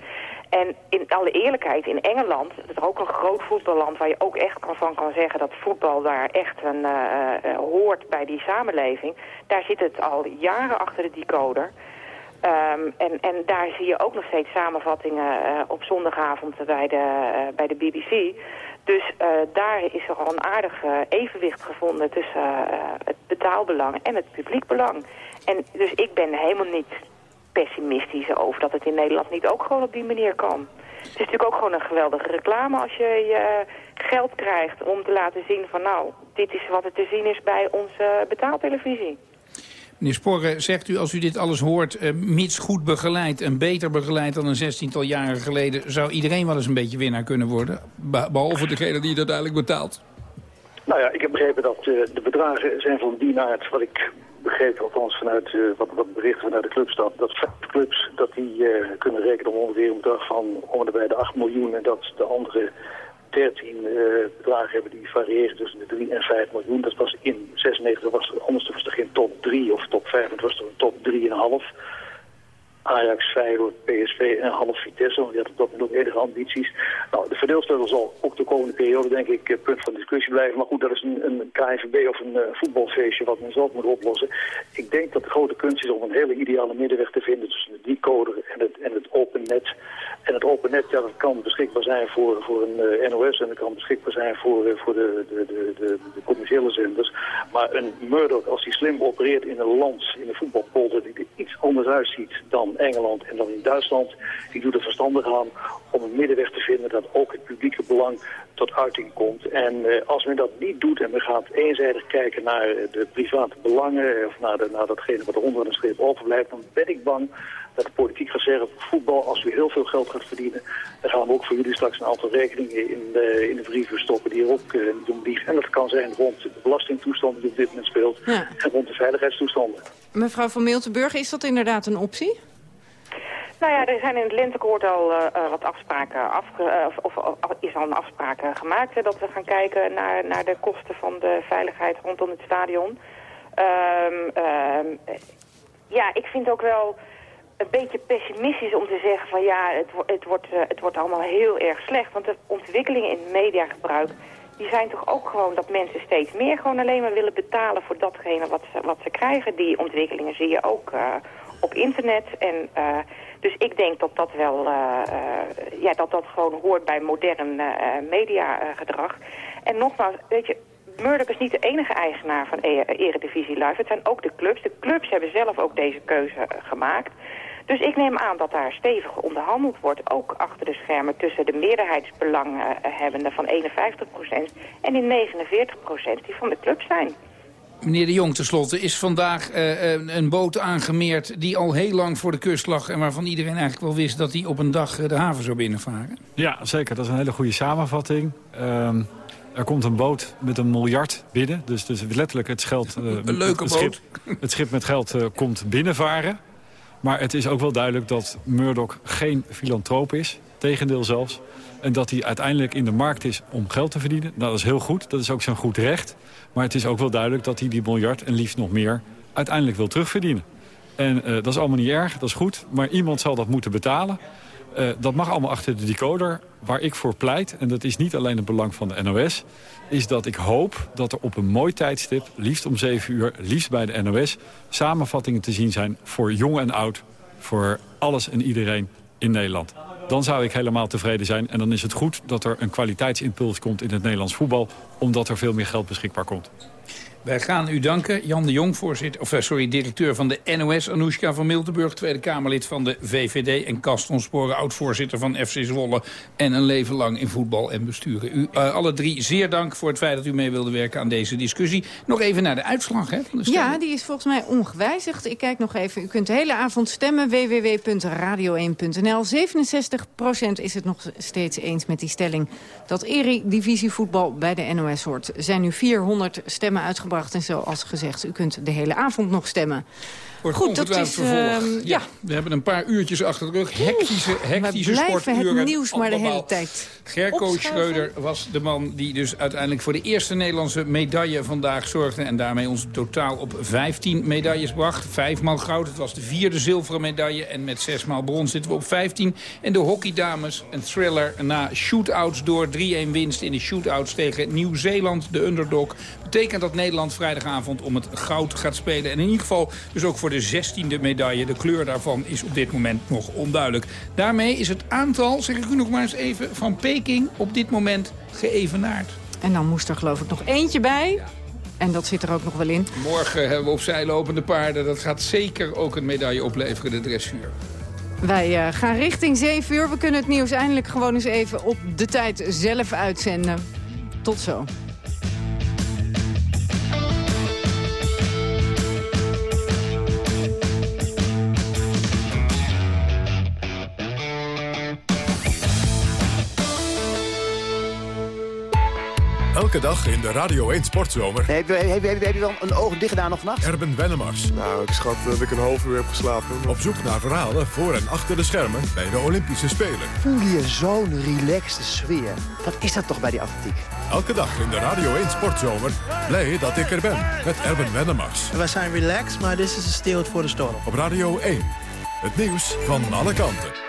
En in alle eerlijkheid, in Engeland, dat is ook een groot voetballand... waar je ook echt kan, van kan zeggen dat voetbal daar echt een, eh, eh, hoort bij die samenleving. Daar zit het al jaren achter de decoder. Ehm, en, en daar zie je ook nog steeds samenvattingen op zondagavond bij de, bij de BBC. Dus daar is er al een aardig evenwicht gevonden tussen het betaalbelang en het publiekbelang. En dus ik ben helemaal niet pessimistisch over dat het in Nederland niet ook gewoon op die manier kan. Het is natuurlijk ook gewoon een geweldige reclame als je je geld krijgt om te laten zien van nou, dit is wat er te zien is bij onze betaaltelevisie. Meneer Sporre, zegt u als u dit alles hoort, uh, mits goed begeleid en beter begeleid dan een zestiental jaren geleden, zou iedereen wel eens een beetje winnaar kunnen worden? Behalve degene die het uiteindelijk betaalt. Nou ja, ik heb begrepen dat uh, de bedragen zijn van die aard, wat ik begreep, althans vanuit uh, wat, wat berichten vanuit de clubs, dat, dat vijf clubs dat die kunnen rekenen om ongeveer een bedrag van om de bij de 8 miljoen en dat de andere 13 uh, bedragen hebben die variëren tussen de 3 en 5 miljoen. Dat was in 96, was er, was er geen top 3 of top 5, het was er een top 3,5. Ajax, Feyenoord, PSV en half Vitesse, want die had op dat moment enige ambities. Nou, de verdeelstelsel zal ook de komende periode, denk ik, punt van discussie blijven. Maar goed, dat is een, een KNVB of een uh, voetbalfeestje wat men zelf moet oplossen. Ik denk dat de grote kunst is om een hele ideale middenweg te vinden tussen de decoder en het, en het open net. En het open net, ja, dat kan beschikbaar zijn voor, voor een uh, NOS en dat kan beschikbaar zijn voor, voor de, de, de, de, commerciële zenders. Maar een Murdoch, als hij slim opereert in een land, in een voetbalpolder, die anders uitziet dan Engeland en dan in Duitsland, die doet er verstandig aan om een middenweg te vinden dat ook het publieke belang tot uiting komt. En uh, als men dat niet doet en men gaat eenzijdig kijken naar de private belangen of naar, de, naar datgene wat er onder de streep overblijft, dan ben ik bang dat de politiek gaat zeggen, voetbal, als u heel veel geld gaat verdienen, dan gaan we ook voor jullie straks een aantal rekeningen in de, in de brieven stoppen die erop uh, doen liegen. En dat kan zijn rond de belastingtoestanden die op dit moment speelt en rond de veiligheidstoestanden. Mevrouw van Miltenburg, is dat inderdaad een optie? Nou ja, er zijn in het lentekoord al uh, wat afspraken afge uh, of, of, is al een afspraak gemaakt. Dat we gaan kijken naar, naar de kosten van de veiligheid rondom het stadion. Um, um, ja, ik vind ook wel een beetje pessimistisch om te zeggen van ja, het, het, wordt, het wordt allemaal heel erg slecht. Want de ontwikkelingen in mediagebruik, die zijn toch ook gewoon dat mensen steeds meer gewoon alleen maar willen betalen voor datgene wat ze, wat ze krijgen. Die ontwikkelingen zie je ook uh, op internet. En, uh, dus ik denk dat dat wel, ja, dat dat gewoon hoort bij modern mediagedrag. En nogmaals, weet je, Murdoch is niet de enige eigenaar van e Eredivisie Live. Het zijn ook de clubs. De clubs hebben zelf ook deze keuze gemaakt. Dus ik neem aan dat daar stevig onderhandeld wordt, ook achter de schermen, tussen de meerderheidsbelanghebbenden van 51% en die 49% die van de club zijn. Meneer de Jong, tenslotte, is vandaag uh, een boot aangemeerd die al heel lang voor de kust lag... en waarvan iedereen eigenlijk wel wist dat hij op een dag de haven zou binnenvaren? Ja, zeker. Dat is een hele goede samenvatting. Um, er komt een boot met een miljard binnen. Dus, dus letterlijk het, geld, uh, een leuke het, boot. Schip, het schip met geld komt binnenvaren. Maar het is ook wel duidelijk dat Murdoch geen filantroop is. Tegendeel zelfs. En dat hij uiteindelijk in de markt is om geld te verdienen. Nou, dat is heel goed. Dat is ook zijn goed recht. Maar het is ook wel duidelijk dat hij die miljard en liefst nog meer... uiteindelijk wil terugverdienen. En uh, dat is allemaal niet erg, dat is goed. Maar iemand zal dat moeten betalen. Uh, dat mag allemaal achter de decoder. Waar ik voor pleit, en dat is niet alleen het belang van de NOS... is dat ik hoop dat er op een mooi tijdstip, liefst om 7 uur... liefst bij de NOS, samenvattingen te zien zijn voor jong en oud... voor alles en iedereen in Nederland. Dan zou ik helemaal tevreden zijn. En dan is het goed dat er een kwaliteitsimpuls komt in het Nederlands voetbal... omdat er veel meer geld beschikbaar komt. Wij gaan u danken. Jan de Jong, voorzitter, of, sorry, directeur van de NOS. Anoushka van Miltenburg, Tweede Kamerlid van de VVD. En Kaston Sporen, oud-voorzitter van FC Zwolle. En een leven lang in voetbal en besturen. U uh, alle drie zeer dank voor het feit dat u mee wilde werken aan deze discussie. Nog even naar de uitslag hè, van de Ja, die is volgens mij ongewijzigd. Ik kijk nog even. U kunt de hele avond stemmen. www.radio1.nl 67% is het nog steeds eens met die stelling... dat eredivisievoetbal bij de NOS hoort. Er zijn nu 400 stemmen uitgebracht gebracht. En zoals gezegd, u kunt de hele avond nog stemmen. Wordt Goed, dat is... Uh, ja. ja. we hebben een paar uurtjes achter de rug. Hectische, hectische we sporturen. het nieuws maar de hele tijd Gerco Schreuder was de man die dus uiteindelijk voor de eerste Nederlandse medaille vandaag zorgde. En daarmee ons totaal op 15 medailles bracht. Vijfmaal goud, het was de vierde zilveren medaille. En met zesmaal brons zitten we op 15. En de hockeydames, een thriller na shootouts door 3-1 winst in de shootouts tegen Nieuw-Zeeland, de underdog. Betekent dat Nederland vrijdagavond om het goud gaat spelen. En in ieder geval dus ook voor de zestiende medaille. De kleur daarvan is op dit moment nog onduidelijk. Daarmee is het aantal, zeg ik u nog maar eens even, van Peking op dit moment geëvenaard. En dan moest er geloof ik nog eentje bij. En dat zit er ook nog wel in. Morgen hebben we op lopende paarden. Dat gaat zeker ook een medaille opleveren, de dressuur. Wij uh, gaan richting 7 uur. We kunnen het nieuws eindelijk gewoon eens even op de tijd zelf uitzenden. Tot zo. Elke dag in de Radio 1 Sportzomer. heb, je, heb, heb, heb je wel een oog dicht gedaan nog vannacht? Erben Wennemars. Nou, ik schat dat ik een half uur heb geslapen. Op zoek naar verhalen voor en achter de schermen bij de Olympische Spelen. Voel je zo'n relaxte sfeer. Wat is dat toch bij die atletiek? Elke dag in de Radio 1 Sportzomer. Blij dat ik er ben. Met Erben Wennemars. We zijn relaxed, maar dit is een stilte voor de storm. Op Radio 1. Het nieuws van alle kanten.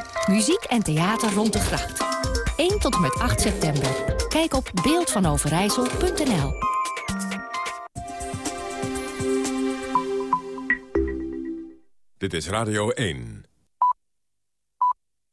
Muziek en theater rond de gracht. 1 tot en met 8 september. Kijk op beeldvanoverijssel.nl Dit is Radio 1.